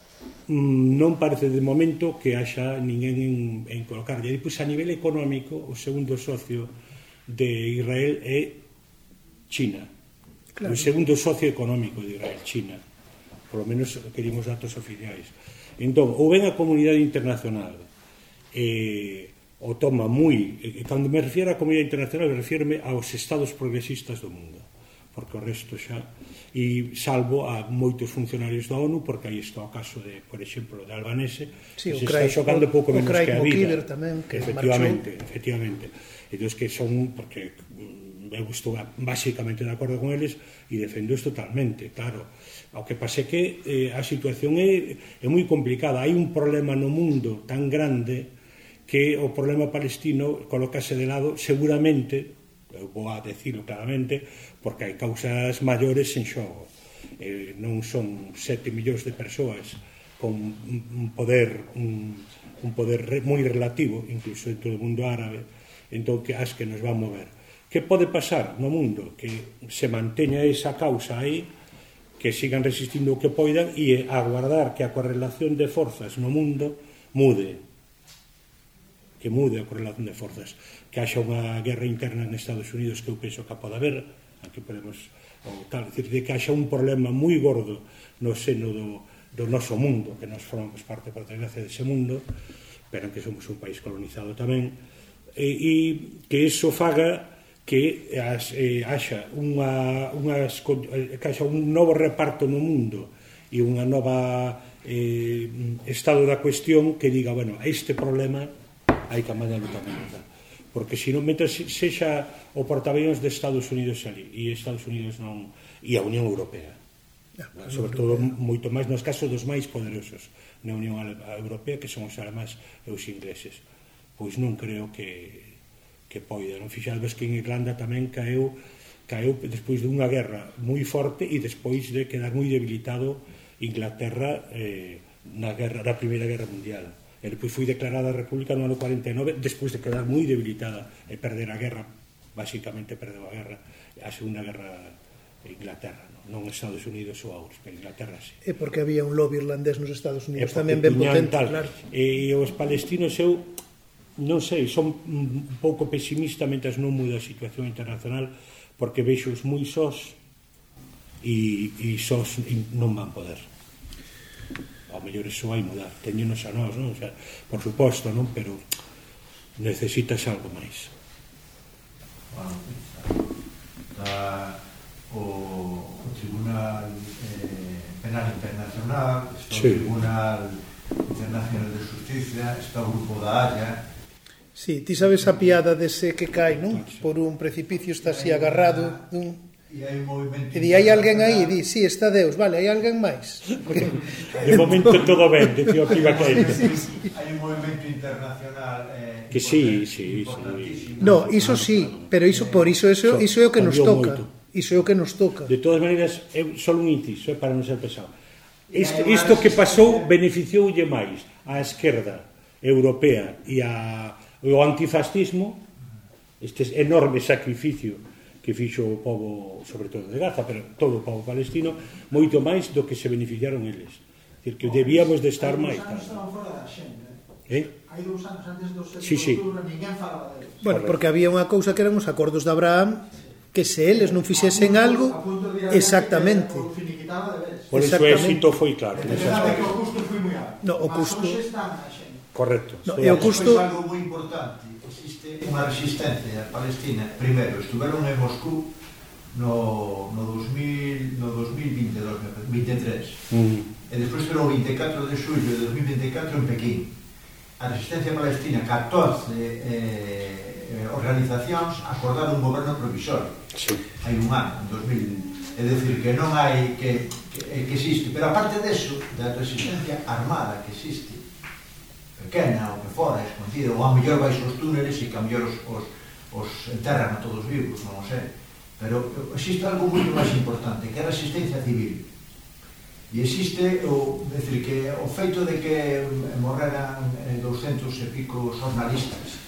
mm, non parece de momento que haxa ninguén en, en colocarlle. E pois a nivel económico, o segundo socio de Israel é China. Claro. O segundo socio económico de Israel, China. Por lo menos querimos datos oficiais. Entón, ou ven a comunidade internacional eh, o toma moi, e cando me refiero á comunidade internacional, me refirme aos estados progresistas do mundo, porque o resto xa, e salvo a moitos funcionarios da ONU, porque aí está o caso de, por exemplo, de Albanese, sí, que se Craig, está xogando pouco menos Craig que a vida. tamén, que efectivamente, marchou. efectivamente. E dos que son, porque eu estou basicamente de acordo con eles e defendo isto totalmente, claro. Ao que pase que eh, a situación é, é moi complicada. Hai un problema no mundo tan grande que o problema palestino colócase de lado seguramente, eu vou a decirlo claramente, porque hai causas maiores en xogo. Eh, non son sete millóns de persoas con un poder un, un poder moi relativo, incluso dentro do mundo árabe, entón que as que nos van mover. Que pode pasar no mundo? Que se manteña esa causa aí, que sigan resistindo o que poidan e aguardar que a correlación de forzas no mundo mude que mude a correlación de forzas. Que haxa unha guerra interna en Estados Unidos que eu penso que pode haber aquí podemos ou tal, decir, de que haxa un problema moi gordo no seno do, do noso mundo que nos formamos parte, por desgracia, dese mundo pero que somos un país colonizado tamén e, e que iso faga que as, eh, haxa unha, unhas, eh, que haxa un novo reparto no mundo e unha nova eh, estado da cuestión que diga, bueno, este problema hai que amedrentar porque se non metes sexa o portaveiros de Estados Unidos ali e Estados Unidos non e a Unión Europea. Ah, bueno, sobre todo Europea. moito máis nos casos dos máis poderosos na Unión Europea que son os alemás e os ingleses. Pois non creo que que poida non fixades que en Irlanda tamén caeu caeu despois dunha guerra moi forte e despois de quedar moi debilitado Inglaterra eh, na guerra da Primeira Guerra Mundial. E depois foi declarada a República no ano 49 despois de quedar moi debilitada e perder a guerra, basicamente perdeu a guerra, a Segunda Guerra Inglaterra, non, non Estados Unidos ou a URSS, pero Inglaterra sí. E porque había un lobby irlandés nos Estados Unidos tamén ben potente, tal. claro. E os palestinos eu non sei, son un pouco pesimista mentre non muda a situación internacional porque vexos moi sós e, e sós non van poder ao mellor iso vai mudar teñenos a nós, non? O sea, por suposto, non? Pero necesitas algo máis ah, bueno, está ah, o, o Tribunal eh, Penal Internacional está sí. o Tribunal Internacional de Justicia está o Grupo da Haya Sí, ti sabes a piada dese que cai, non? Por un precipicio está así agarrado dun E hai un movimento... E di, hai alguén aí? Di, sí, está Deus, vale, hai alguén máis? de momento entón todo ben, dicía aquí va caer. Sí, sí. Hai un movimento internacional... Eh, que sí, sí, sí. No, iso sí, pero iso, por iso, iso, iso é o que nos toca. Moito. Iso é o que nos toca. De todas maneiras, é só un inciso, é para non ser pesado. Isto, isto que pasou beneficioulle máis á esquerda europea e a, ao antifascismo, este enorme sacrificio que fixo o povo, sobre todo de Gaza, pero todo o povo palestino, moito máis do que se beneficiaron eles. Dicir, que debíamos de estar máis. Hai. Eh? Hai dous anos antes do 7 sí, sí. de outubro, ninguén falaba deles. Bueno, porque había unha cousa que eran os acordos de Abraham, que se eles non fixesen algo, exactamente. Por iso o éxito foi claro. No, o custo... Correcto. No, e o custo... algo moi importante unha resistencia palestina, primeiro, estuveron en Moscú no, no, 2000, no 2022, 23, mm. e despois pero o 24 de xullo de 2024 en Pequín. A resistencia palestina, 14 eh, organizacións acordaron un goberno provisorio. Sí. Hai un ano, en 2000, é dicir que non hai que, que, que existe, pero aparte deso, da resistencia armada que existe, pequena ou que foda, escondida, ou a mellor baixo os túneles e que a mellor os, os, os enterran a todos vivos, non o sei. Pero existe algo moito máis importante, que é a resistencia civil. E existe o, decir, que o feito de que morreran eh, 200 e pico jornalistas,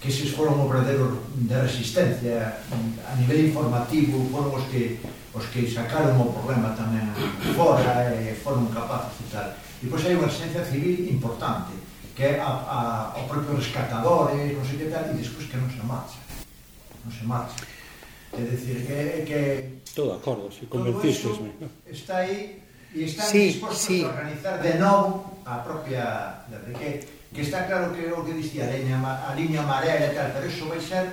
que esses foron o verdadeiro de resistencia a nivel informativo, foron os que, os que sacaron o problema tamén fora e foron capaces e tal. E pois hai unha resistencia civil importante que é a, a, o propio rescatadores, eh, non sei que tal, e despois que non se marcha. Non se marcha. É dicir, que... que todo acordo, se convencíxesme. Está aí e están sí, dispostos sí. a organizar de novo a propia... Que, que está claro que o que dixía a liña, a liña amarela e tal, pero iso vai ser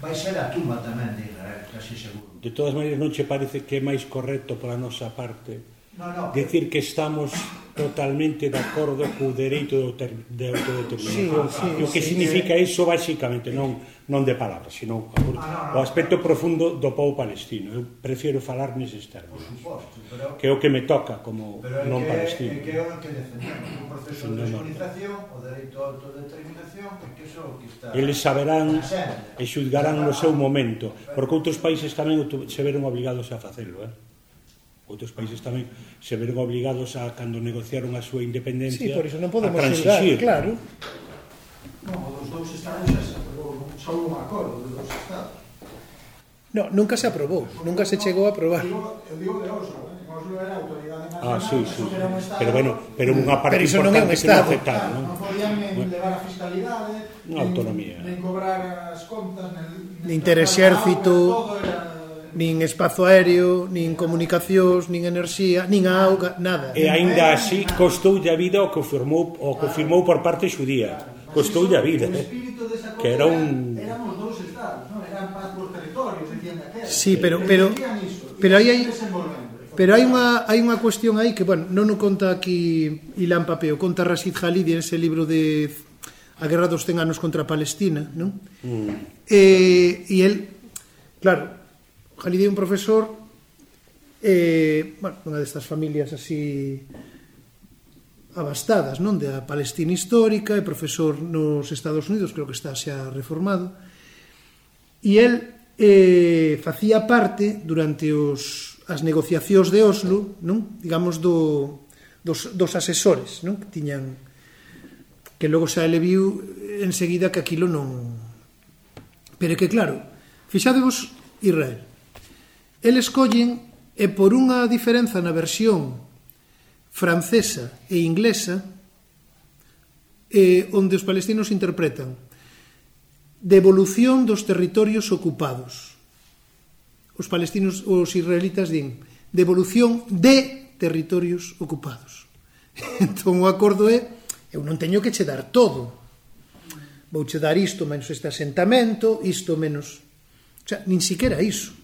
vai ser a tumba tamén de Israel, casi seguro. De todas maneiras, non che parece que é máis correcto pola nosa parte no, no. decir que estamos totalmente de acordo co dereito de, autodeterminación. Sí, sí, o que sí, significa sí. iso basicamente non non de palabras, sino ah, no, no, o aspecto no, profundo do povo palestino. Eu prefiero falar neses termos. Suposto, pero, que é o que me toca como pero non que, palestino. Pero que é o que defendemos, o proceso de descolonización, o dereito a autodeterminación, porque iso que está... Eles saberán e xuzgarán no seu momento, porque outros países tamén se veron obligados a facelo, eh? outros países tamén se veron obligados a cando negociaron a súa independencia sí, por iso non podemos transigir. Xulgar, claro. Non, os dous estados xa se aprobou, só un acordo dos dous estados. No, nunca se aprobou, nunca se chegou a aprobar. Digo, eu digo de Oslo, eh? Oslo era autoridade ah, nacional, ah, sí, sí, sí. era un estado... Pero bueno, pero unha parte pero importante non que non aceptaron. Claro, non podían bueno. levar a fiscalidade, non autonomía. Nen, cobrar as contas, nen, nen, nin ter exército... Todo era nin espazo aéreo, nin comunicacións, nin enerxía, nin auga, nada. E aínda así costoulle a vida o que firmou, o que firmou por parte xudía. Costoulle a vida, eh? que era un... Éramos dous estados, non? Eran paz por territorios, decían daquela. Sí, pero... pero, pero aí hai... Pero hai unha, hai unha cuestión aí que, bueno, non o conta aquí Ilan Papeo, conta Rashid Khalidi en ese libro de a guerra dos 100 anos contra Palestina, non? Mm. Eh, e el, claro, Jalidei un profesor eh, bueno, unha destas familias así abastadas, non? Da Palestina histórica e profesor nos Estados Unidos, creo que está xa reformado. E el eh, facía parte durante os, as negociacións de Oslo, non? Digamos do, dos, dos asesores, non? Que tiñan que logo xa ele viu enseguida que aquilo non... Pero que claro, fixadevos Israel, Eles collen e por unha diferenza na versión francesa e inglesa eh, onde os palestinos interpretan devolución dos territorios ocupados. Os palestinos os israelitas din devolución de territorios ocupados. entón o acordo é eu non teño que che dar todo. Vouche dar isto menos este asentamento, isto menos... O sea, nin siquiera iso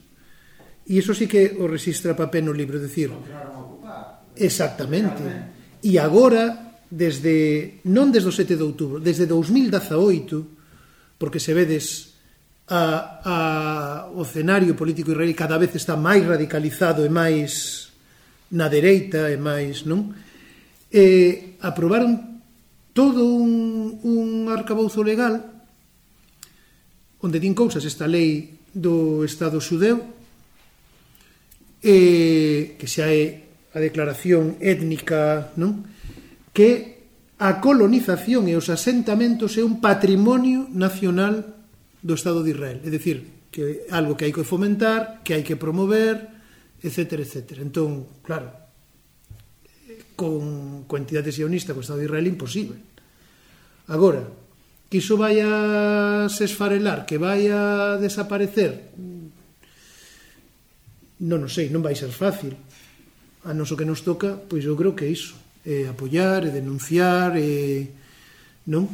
E iso sí que o registra papel no libro, decir... Exactamente. E agora, desde non desde o 7 de outubro, desde 2018, porque se vedes a, a, o cenario político israelí cada vez está máis radicalizado e máis na dereita e máis, non? E aprobaron todo un, un arcabouzo legal onde din cousas esta lei do Estado xudeu eh, que xa é a declaración étnica, non? Que a colonización e os asentamentos é un patrimonio nacional do Estado de Israel, é dicir, que é algo que hai que fomentar, que hai que promover, etc, etc. Entón, claro, con, con entidade sionista, co Estado de Israel, imposible. Agora, que iso vai a se esfarelar, que vai a desaparecer, non o sei, non vai ser fácil. A noso que nos toca, pois eu creo que é iso, é apoiar, é denunciar, é non?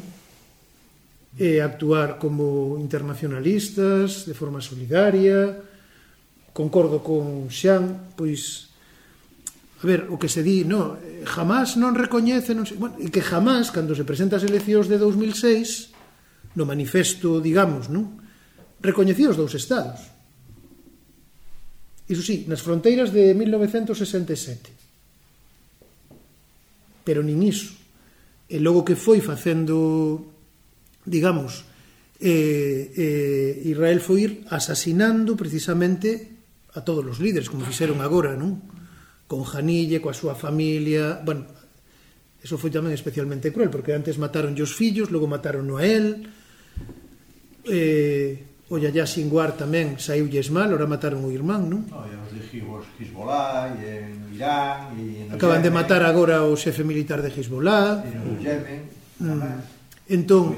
É actuar como internacionalistas, de forma solidaria. Concordo con Xan, pois A ver, o que se di, no, jamás non recoñece, non sei... bueno, e que jamás, cando se presenta as eleccións de 2006, no manifesto, digamos, non, recoñecía os dous estados. Iso sí, nas fronteiras de 1967. Pero nin iso. E logo que foi facendo, digamos, eh, eh, Israel foi ir asasinando precisamente a todos os líderes, como fixeron agora, non? Con Janille, coa súa familia... Bueno, eso foi tamén especialmente cruel, porque antes mataron os fillos, logo mataron a él... Eh, Olla, ya Singuar tamén saiulles mal, ora mataron o irmán, non? No, e os de Hezbollah, e en Irán, e en Acaban Yemen, de matar agora o xefe militar de Hezbollah. E no Yemen, mm. Entón,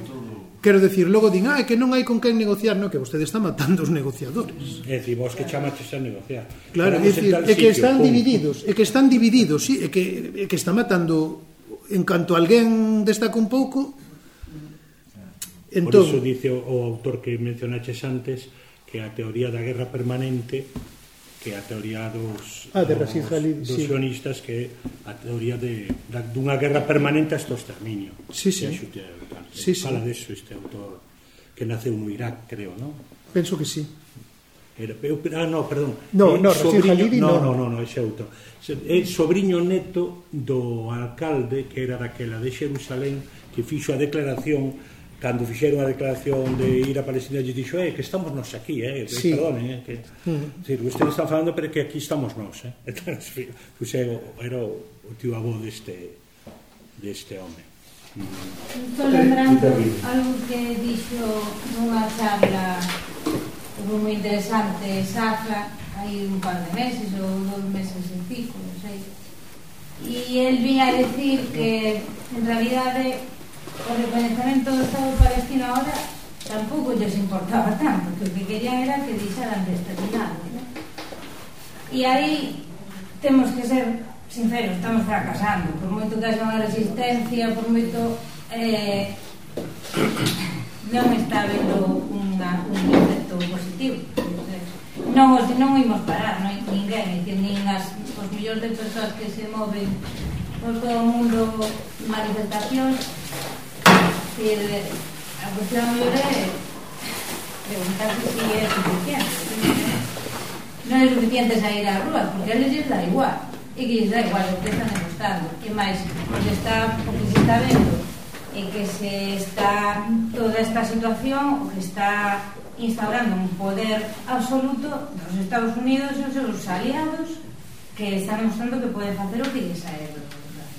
quero decir, logo din, ah, que non hai con quen negociar, non, que vostede está matando os negociadores. É dicir, vos que chamaches a negociar. Claro, é dicir, é que están pum. divididos, é que están divididos, sí, é que, é que está matando en canto alguén destaca un pouco, Entón, Por iso dice o, o autor que mencionaches antes que a teoría da guerra permanente que a teoría dos, ah, de dos, Israelí, dos sí. sionistas que a teoría de, da, dunha guerra permanente hasta o exterminio sí, sí. Xute, sí, fala sí. deso este autor que naceu no Irak, creo, non? Penso que sí Era, eu, ah, no, perdón no, eh, no, sobriño, Halidi, no, no, no, no, ese outro é eh, sobriño neto do alcalde que era daquela de Xerusalén que fixo a declaración cando fixeron a declaración de ir a Palestina lle dixo, eh, que estamos nós aquí, eh, que sí. perdonen, eh, que, mm. decir, ustedes están falando pero que aquí estamos nós, eh. Entón, pues, era, o, o tío avó deste, deste home. Estou lembrando algo que dixo nunha charla moi interesante Safra hai un par de meses ou dos meses e pico, non sei. E el vinha a decir que en realidade o reconecemento do Estado palestino ahora tampouco lles importaba tanto, que o que querían era que deixaran de exterminar. ¿no? E aí temos que ser sinceros, estamos fracasando, por moito que haxa unha resistencia, por moito... Eh, non está vendo unha, un efecto positivo. Non, non imos parar, non, ninguén, que nin as, os millóns de persoas que se moven por todo o mundo manifestacións si a cuestión mayor preguntarse si é suficiente. Non é suficiente sair á rúa, porque a leyes dá igual. E que lles dá igual o que están demostrando. E máis, o está, o que se está vendo é que se está toda esta situación, o que está instaurando un poder absoluto dos Estados Unidos e os seus aliados que están mostrando que poden facer o que lles a eles.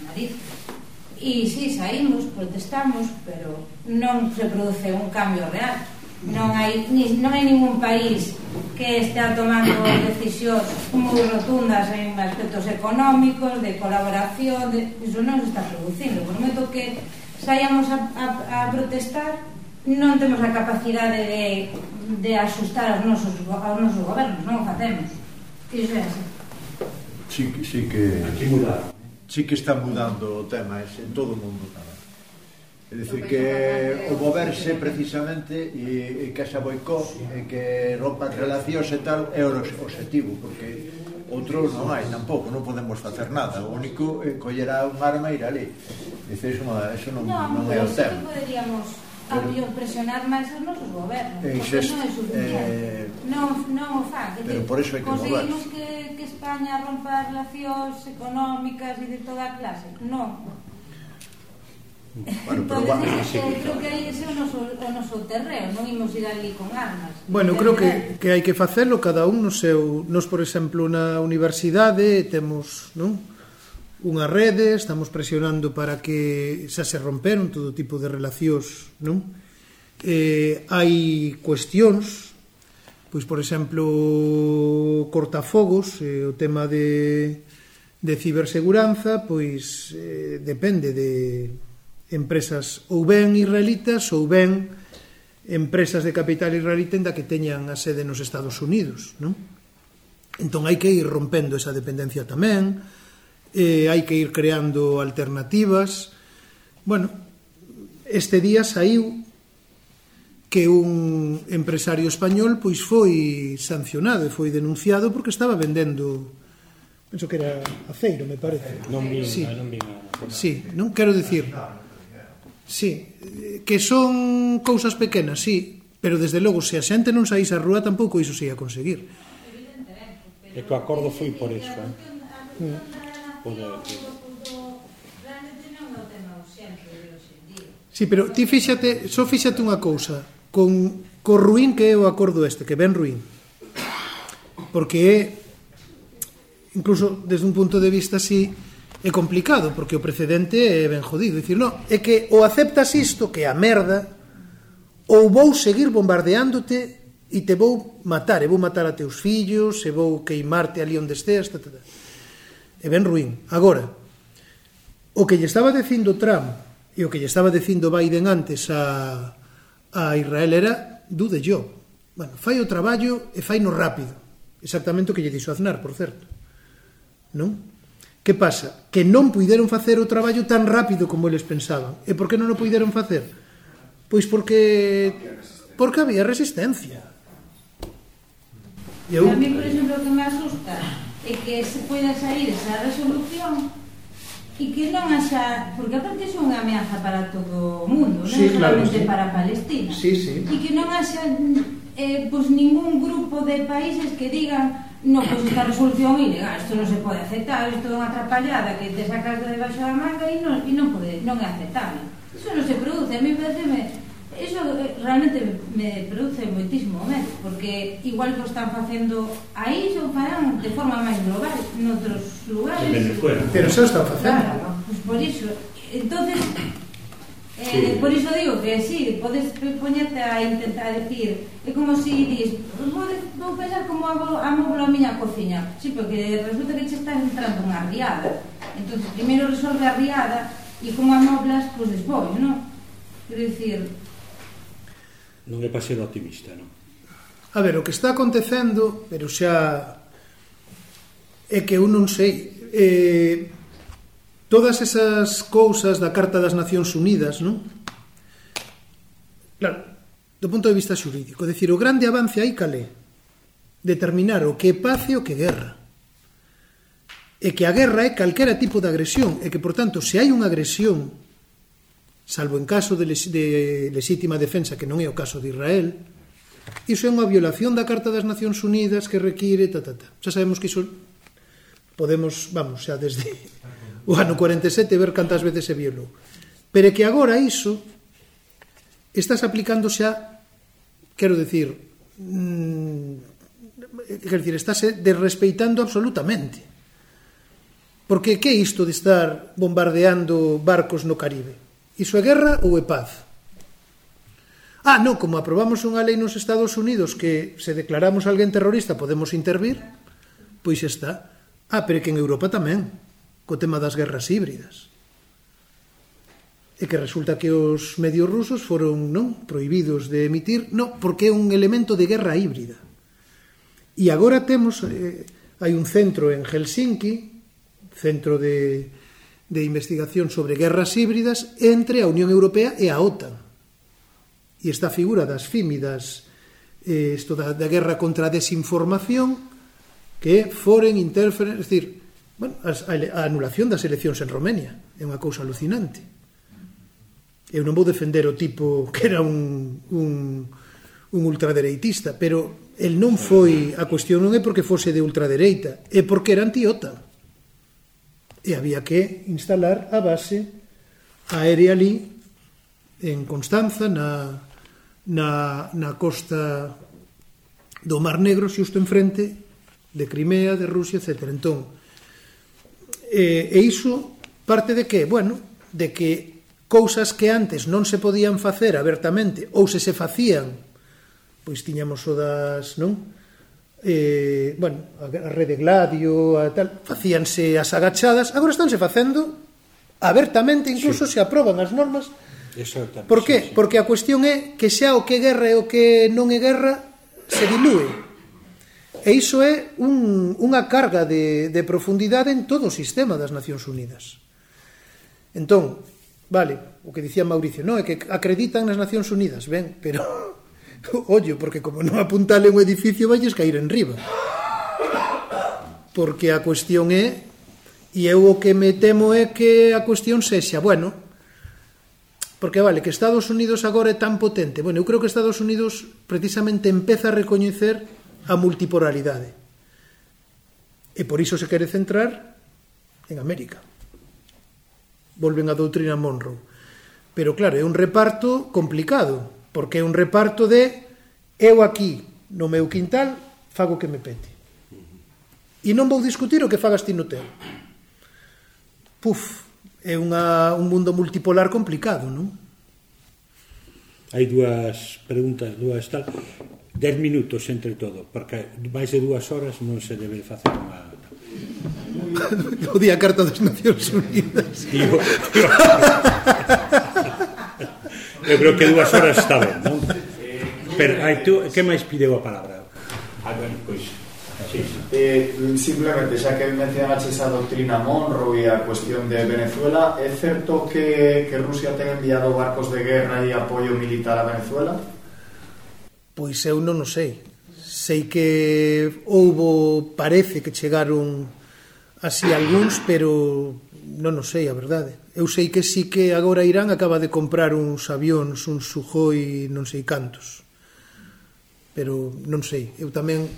Narices. E si, sí, saímos, protestamos, pero non se produce un cambio real. Non hai, ni, non hai ningún país que estea tomando decisións moi rotundas en aspectos económicos, de colaboración, de, iso non se está producindo. Por momento que saíamos a, a, a protestar, non temos a capacidade de, de asustar aos nosos, aos nosos gobernos, non o facemos. Iso é así. Sí, sí que... Aquí mudar sí que está mudando o tema ese en todo o mundo tamén. É dicir que o moverse precisamente e, e que xa boicó e que rompa relacións e tal é o objetivo, porque outro non hai tampouco, non podemos facer nada. O único é coller un arma e ir ali. Dice, iso, eso non, non é o tema. Non, pero Habría presionar máis os nosos gobernos, eh, existe, non é suficiente. Eh, non, non o fa Que pero por iso hai que Conseguimos que, que España rompa as relacións económicas e de toda a clase? Non. Bueno, pero va, sí, creo que aí ese é o noso, o noso terreo, non imos ir ali con armas. Bueno, creo que, que hai que facelo cada un no seu... Nos, por exemplo, na universidade temos, non? unha rede, estamos presionando para que xa se romperon todo tipo de relacións, non? Eh, hai cuestións, pois por exemplo, cortafogos, eh, o tema de de ciberseguranza, pois eh, depende de empresas ou ben israelitas ou ben empresas de capital israelita da que teñan a sede nos Estados Unidos, non? Entón hai que ir rompendo esa dependencia tamén, eh, hai que ir creando alternativas. Bueno, este día saiu que un empresario español pois foi sancionado e foi denunciado porque estaba vendendo penso que era aceiro, me parece. Non vi, sí. Eh, non vi. Sí, non quero dicir. Sí, que son cousas pequenas, sí, pero desde logo se a xente non saís á rúa tampouco iso se ia conseguir. E que o acordo foi por iso, eh? Mm poder... Sí, pero ti fíxate, só fíxate unha cousa, con co ruín que é o acordo este, que ben ruín. Porque é incluso desde un punto de vista así é complicado, porque o precedente é ben jodido, dicir, no, é que ou aceptas isto que é a merda ou vou seguir bombardeándote e te vou matar, e vou matar a teus fillos, e vou queimarte ali onde estés, ta, ta, ta é ben ruín. Agora, o que lle estaba dicindo Trump e o que lle estaba dicindo Biden antes a, a Israel era do yo. job. Bueno, fai o traballo e fai no rápido. Exactamente o que lle dixo Aznar, por certo. Non? Que pasa? Que non puideron facer o traballo tan rápido como eles pensaban. E por que non o puideron facer? Pois porque porque había resistencia. E eu... a mí, por exemplo, o que me asusta e que se poida sair esa resolución e que non haxa, porque aparte é unha ameaza para todo o mundo, sí, claro, solamente sí. para Palestina. Sí, sí. E que non haxa eh, pues, ningún grupo de países que digan no, pois esta resolución ilegal, isto non se pode aceptar, isto é unha atrapallada que te sacas de debaixo da manga e non, e non, pode, non é aceptable. Iso non se produce, a mí parece Eso realmente me produce moitísimo medo, porque igual que o están facendo aí, son farán de forma máis global, noutros lugares. En Venezuela. Pero xa están facendo. Claro, pues por iso. Entonces, Eh, sí. Por iso digo que sí, podes poñerte a intentar decir É como si dis Vou pensar como hago, amo a miña cociña Sí, porque resulta que che está entrando unha riada Entonces, primeiro resolve a riada E como amoblas, pois pues, despois, non? Quero dicir, non é para ser optimista, non? A ver, o que está acontecendo, pero xa é que eu non sei, eh, todas esas cousas da Carta das Nacións Unidas, non? Claro, do punto de vista xurídico, decir, o grande avance aí calé, determinar o que é paz e o que é guerra. E que a guerra é calquera tipo de agresión, e que, por tanto, se hai unha agresión salvo en caso de, les, de legítima defensa, que non é o caso de Israel, iso é unha violación da Carta das Nacións Unidas que require, ta, ta, ta. Xa sabemos que iso podemos, vamos, xa desde o ano 47 ver cantas veces se violou. Pero é que agora iso estás aplicando xa, quero decir, mm, quero decir, estás desrespeitando absolutamente. Porque que é isto de estar bombardeando barcos no Caribe? Iso é guerra ou é paz? Ah, non, como aprobamos unha lei nos Estados Unidos que se declaramos alguén terrorista podemos intervir, pois está. Ah, pero que en Europa tamén, co tema das guerras híbridas. E que resulta que os medios rusos foron, non, prohibidos de emitir, non, porque é un elemento de guerra híbrida. E agora temos, eh, hai un centro en Helsinki, centro de, de investigación sobre guerras híbridas entre a Unión Europea e a OTAN. E esta figura das fímidas, eh, isto da, da guerra contra a desinformación, que foren foreign interference, es decir, bueno, a, a anulación das eleccións en Romenia, é unha cousa alucinante. Eu non vou defender o tipo que era un, un, un ultradereitista, pero el non foi, a cuestión non é porque fose de ultradereita, é porque era anti-OTAN e había que instalar a base aérea ali en Constanza, na, na, na costa do Mar Negro, xusto enfrente de Crimea, de Rusia, etc. Entón, e, e iso parte de que? Bueno, de que cousas que antes non se podían facer abertamente ou se se facían pois tiñamos o das, non? eh, bueno, a rede gladio, a tal, facíanse as agachadas, agora estánse facendo abertamente, incluso sí. se aproban as normas. Exactamente. Por que? Sí, sí. Porque a cuestión é que xa o que guerra e o que non é guerra se dilúe. E iso é un, unha carga de, de profundidade en todo o sistema das Nacións Unidas. Entón, vale, o que dicía Mauricio, non é que acreditan nas Nacións Unidas, ben, pero Ollo, porque como non apuntale un edificio valles caer enriba. Porque a cuestión é e eu o que me temo é que a cuestión sexa, bueno, porque vale, que Estados Unidos agora é tan potente. Bueno, eu creo que Estados Unidos precisamente empeza a recoñecer a multipolaridade. E por iso se quere centrar en América. Volven a doutrina Monroe. Pero claro, é un reparto complicado porque é un reparto de eu aquí no meu quintal fago que me pete. E non vou discutir o que fagas ti no teu. Puf, é unha, un mundo multipolar complicado, non? Hai dúas preguntas, dúas tal. Dez minutos entre todo, porque máis de dúas horas non se debe facer unha... O día Carta das Nacións Unidas. Tío, tío. Eu creo que dúas horas está ben, non? Pero, hai tú, que máis pideu a palabra? Ah, bueno, pois, sí. Eh, simplemente, xa que mencionaxe esa doctrina Monroe e a cuestión de Venezuela, é certo que, que Rusia ten enviado barcos de guerra e apoio militar a Venezuela? Pois eu non o sei. Sei que houbo, parece que chegaron así algúns, pero non o sei, a verdade. Eu sei que sí que agora Irán acaba de comprar uns avións, un Suhoi non sei cantos. Pero non sei, eu tamén...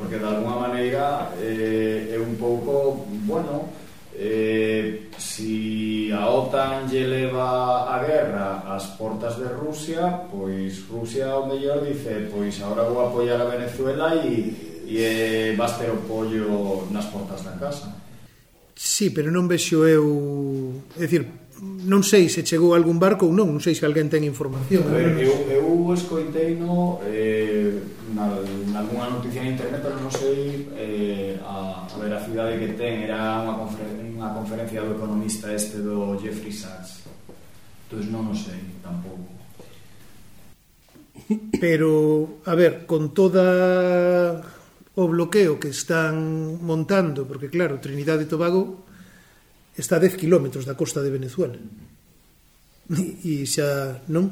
Porque de alguna maneira eh, é un pouco, bueno, eh, si a OTAN lle leva a guerra ás portas de Rusia, pois Rusia ao mellor dice, pois agora vou apoiar a Venezuela e, e eh, vas ter o pollo nas portas da casa. Sí, pero non vexo eu... É dicir, non sei se chegou algún barco ou non, non sei se alguén ten información. A ver, eu, eu escoitei no eh, na, na algunha noticia en internet, pero non sei eh, a, a veracidade que ten. Era unha, conferencia unha conferencia do economista este do Jeffrey Sachs. Entón non o sei, tampouco. Pero, a ver, con toda o bloqueo que están montando, porque claro, Trinidad e Tobago está a 10 km da costa de Venezuela. E, e xa non.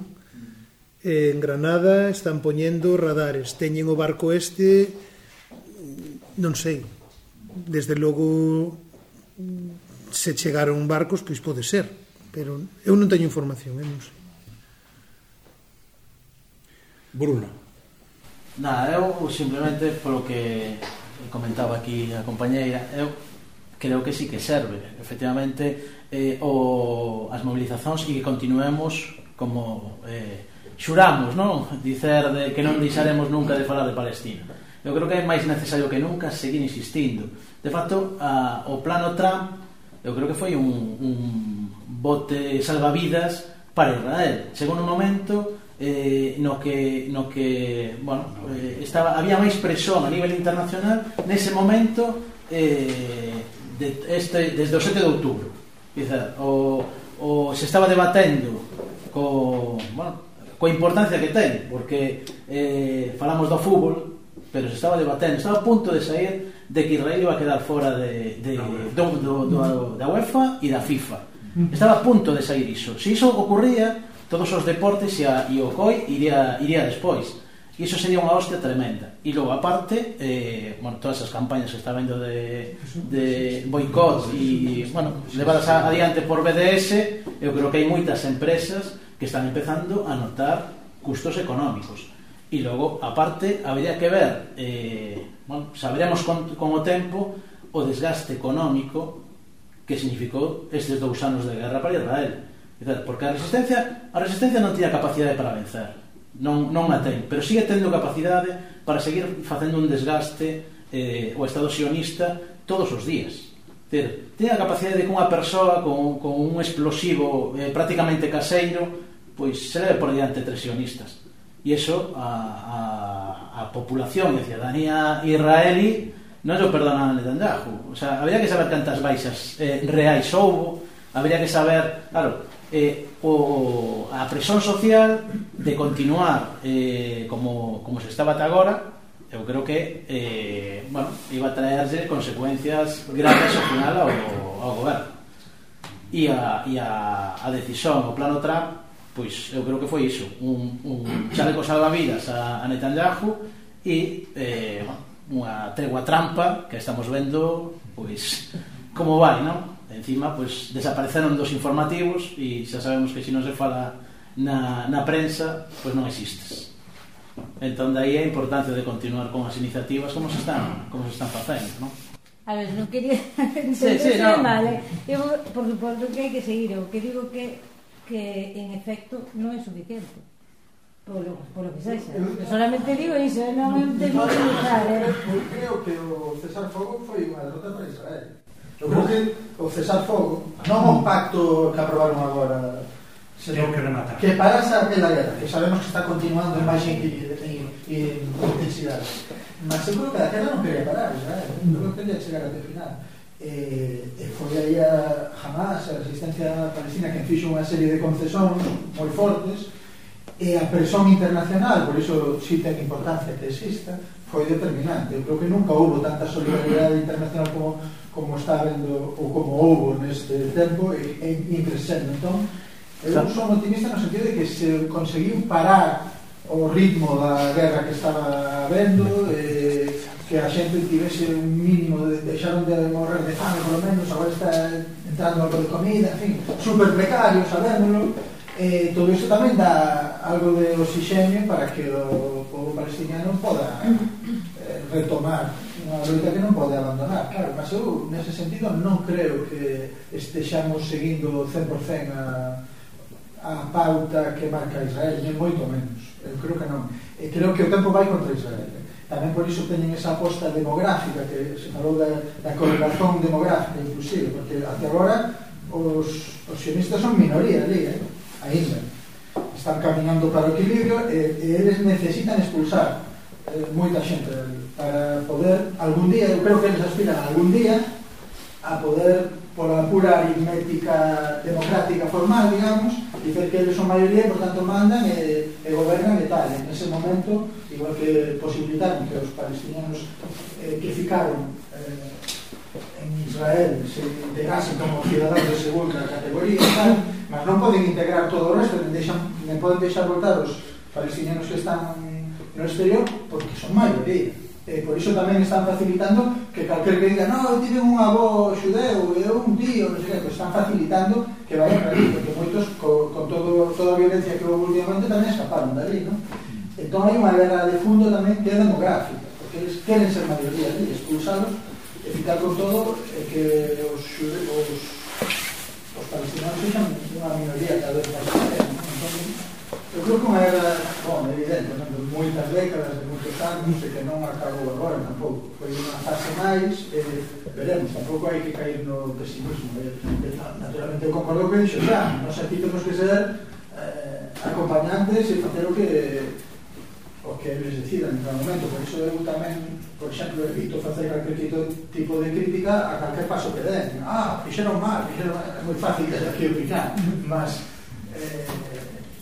En Granada están poñendo radares, teñen o barco este, non sei, desde logo se chegaron barcos, pois pode ser, pero eu non teño información, eh, non sei. Bruno. Nada, eu simplemente polo que comentaba aquí a compañeira, eu creo que sí que serve, efectivamente, eh, o, as mobilizacións e que continuemos como eh, xuramos, non? Dicer de que non deixaremos nunca de falar de Palestina. Eu creo que é máis necesario que nunca seguir insistindo. De facto, a, o plano Trump, eu creo que foi un, un bote salvavidas para Israel. Chegou un momento eh, no que, no que bueno, eh, estaba, había máis presión a nivel internacional nese momento eh, de, este, desde o 7 de outubro. Dizer, o, o se estaba debatendo co, bueno, coa importancia que ten porque eh, falamos do fútbol pero se estaba debatendo estaba a punto de sair de que Israel iba a quedar fora de, de, do, do, do, da UEFA e da FIFA. Estaba a punto de sair iso. Se iso ocurría todos os deportes e, a, e o COI iría, iría despois. e Iso sería unha hostia tremenda. E logo, aparte, eh, bueno, todas as campañas que está vendo de, de boicot e, bueno, levadas adiante por BDS, eu creo que hai moitas empresas que están empezando a notar custos económicos. E logo, aparte, habría que ver, eh, bueno, saberemos con, con o tempo o desgaste económico que significou estes dous anos de guerra para Israel Porque a resistencia, a resistencia non tiña capacidade para vencer. Non, non a ten, pero sigue tendo capacidade para seguir facendo un desgaste eh, o Estado sionista todos os días. Ter, ten a capacidade de que unha persoa con, con un explosivo eh, prácticamente caseiro pois se leve por diante tres sionistas. E iso a, a, a populación e a ciudadanía israelí non o perdonan a Netanyahu. O sea, habría que saber cantas baixas eh, reais houbo, habría que saber, claro, eh, o, a presión social de continuar eh, como, como se estaba ata agora eu creo que eh, bueno, iba a traerse consecuencias graves ao final ao, ao goberno e a, e a, a decisión o plano Trump pois eu creo que foi iso un, un chaleco salvavidas a, a Netanyahu e eh, bueno, unha tregua trampa que estamos vendo pois como vai, non? Encima, pues, desapareceron dos informativos e xa sabemos que se non se fala na, na prensa, pois pues non existes. Entón, daí a importancia de continuar con as iniciativas como se están, como se están facendo, non? A ver, non quería sí, sí, no. mal, eh? Eu, por suposto que hai que seguir, o que digo que, que en efecto non é suficiente. Polo, polo que sexa. Eu, solamente digo iso, eh, non me eh? Eu creo que o César Fogo foi unha derrota para Israel. Eu creo que o cesar fogo, non o pacto que aprobaron agora, senón que, rematar. que parase aquela guerra, que sabemos que está continuando en máis intensidade. Mas eu creo que a guerra non quería parar, xa, eh. Eu creo que quería chegar até final. eh, e foi aí a, jamás a resistencia palestina que fixo unha serie de concesións moi fortes, E a presión internacional, por iso si ten importancia que exista, foi determinante. Eu creo que nunca houve tanta solidaridade internacional como, como está vendo ou como houve neste tempo e, e, e crescendo. Entón, eu claro. son optimista no sentido de que se conseguiu parar o ritmo da guerra que estaba vendo e que a xente tivese un mínimo de deixaron de morrer de fame, polo menos, agora está entrando algo de comida, en fin, super precario, sabémoslo, Eh, todo isto tamén dá algo de oxixenio para que o povo palestiniano poda eh, retomar unha loita que non pode abandonar. Claro, mas eu nese sentido non creo que estexamos seguindo 100% a, a pauta que marca Israel nem moito menos, eu creo que non. E creo que o tempo vai contra Israel eh. tamén por iso teñen esa aposta demográfica que se falou da, da correlación demográfica inclusive, porque até agora os, os sionistas son minoría ali, eh? aínda están caminando para o equilibrio e, e eles necesitan expulsar eh, moita xente para poder algún día, eu creo que eles aspiran algún día a poder pola pura aritmética democrática formal, digamos dicer que eles son maioría e por tanto mandan e, e gobernan e tal. En ese momento, igual que posibilitaron que os palestinianos eh, que ficaron Israel se integrase como cidadán de segunda categoría e tal, mas non poden integrar todo o resto, nem, deixan, nem poden deixar voltar os palestinianos que están no exterior porque son maioría. E por iso tamén están facilitando que calquer que diga non, eu tive un avó xudeu, eu un tío, non sei que, pues están facilitando que vayan para ali, porque moitos co, con todo, toda a violencia que houve últimamente tamén escaparon de ali, non? Entón hai unha guerra de fundo tamén que é demográfica, porque eles queren ser maioría ali, expulsados E ficar con todo é que os, os, os palestinos fixan unha minoría cada vez máis entón, eu creo que unha era bon, evidente, non? de moitas décadas de moitos anos e que non acabou agora tampouco, foi unha fase máis e veremos, tampouco hai que caer no pesimismo. E, naturalmente eu concordo que dixo xa, nos aquí temos que ser eh, acompañantes e facer o que porque eles decidan en cada momento, por iso eu tamén, por exemplo, evito facer calquer tipo, de crítica a calquer paso que den. Ah, fixeron mal, fixeron mal, é moi fácil desde aquí opinar, mas eh,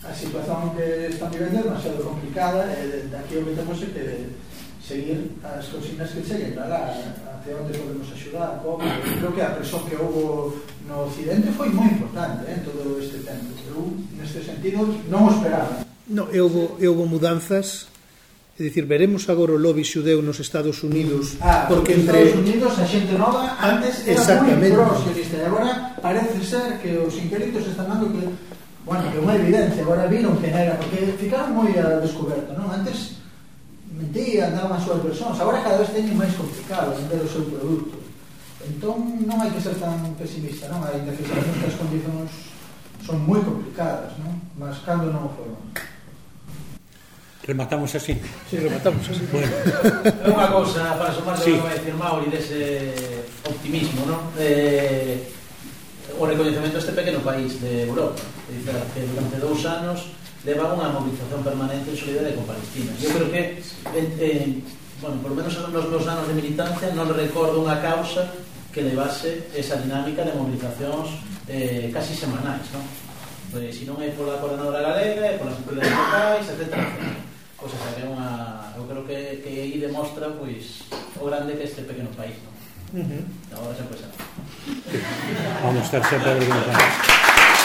a situación que están vivendo é demasiado complicada e eh, daqui o que temos é que seguir as consignas que cheguen para até onde podemos axudar como, creo que a presión que houve no Occidente foi moi importante eh, en todo este tempo eu neste sentido non o esperaba. No, eu vou, eu vou mudanzas É dicir, veremos agora o lobby xudeu nos Estados Unidos ah, porque entre Estados Unidos a xente nova antes era moi proxionista e agora parece ser que os inquéritos están dando que bueno, que unha evidencia agora viron que era porque ficaron moi a descoberto non? antes mentían, daban as súas versións agora cada vez teñen máis complicado vender o seu produto entón non hai que ser tan pesimista non? hai que ser as condicións son moi complicadas non? mas cando non o foron Rematamos así. Sí, rematamos así. Bueno. É unha cousa, para sumar sí. a decir Mauri, dese optimismo, non? Eh, o recoñecemento este pequeno país de Europa. Dizer, que durante dous anos leva unha movilización permanente e solidaria con Palestina. Eu creo que, eh, bueno, por lo menos nos meus anos de militancia, non recordo unha causa que levase esa dinámica de movilizacións eh, casi semanais, non? Pues, se non é pola coordenadora galega, é polas empresas locais, etc. Pois o sea, que é unha... Eu creo que, que aí demostra pois, o grande que este pequeno país, non? Uh -huh. Agora se pois, Vamos estar sempre a.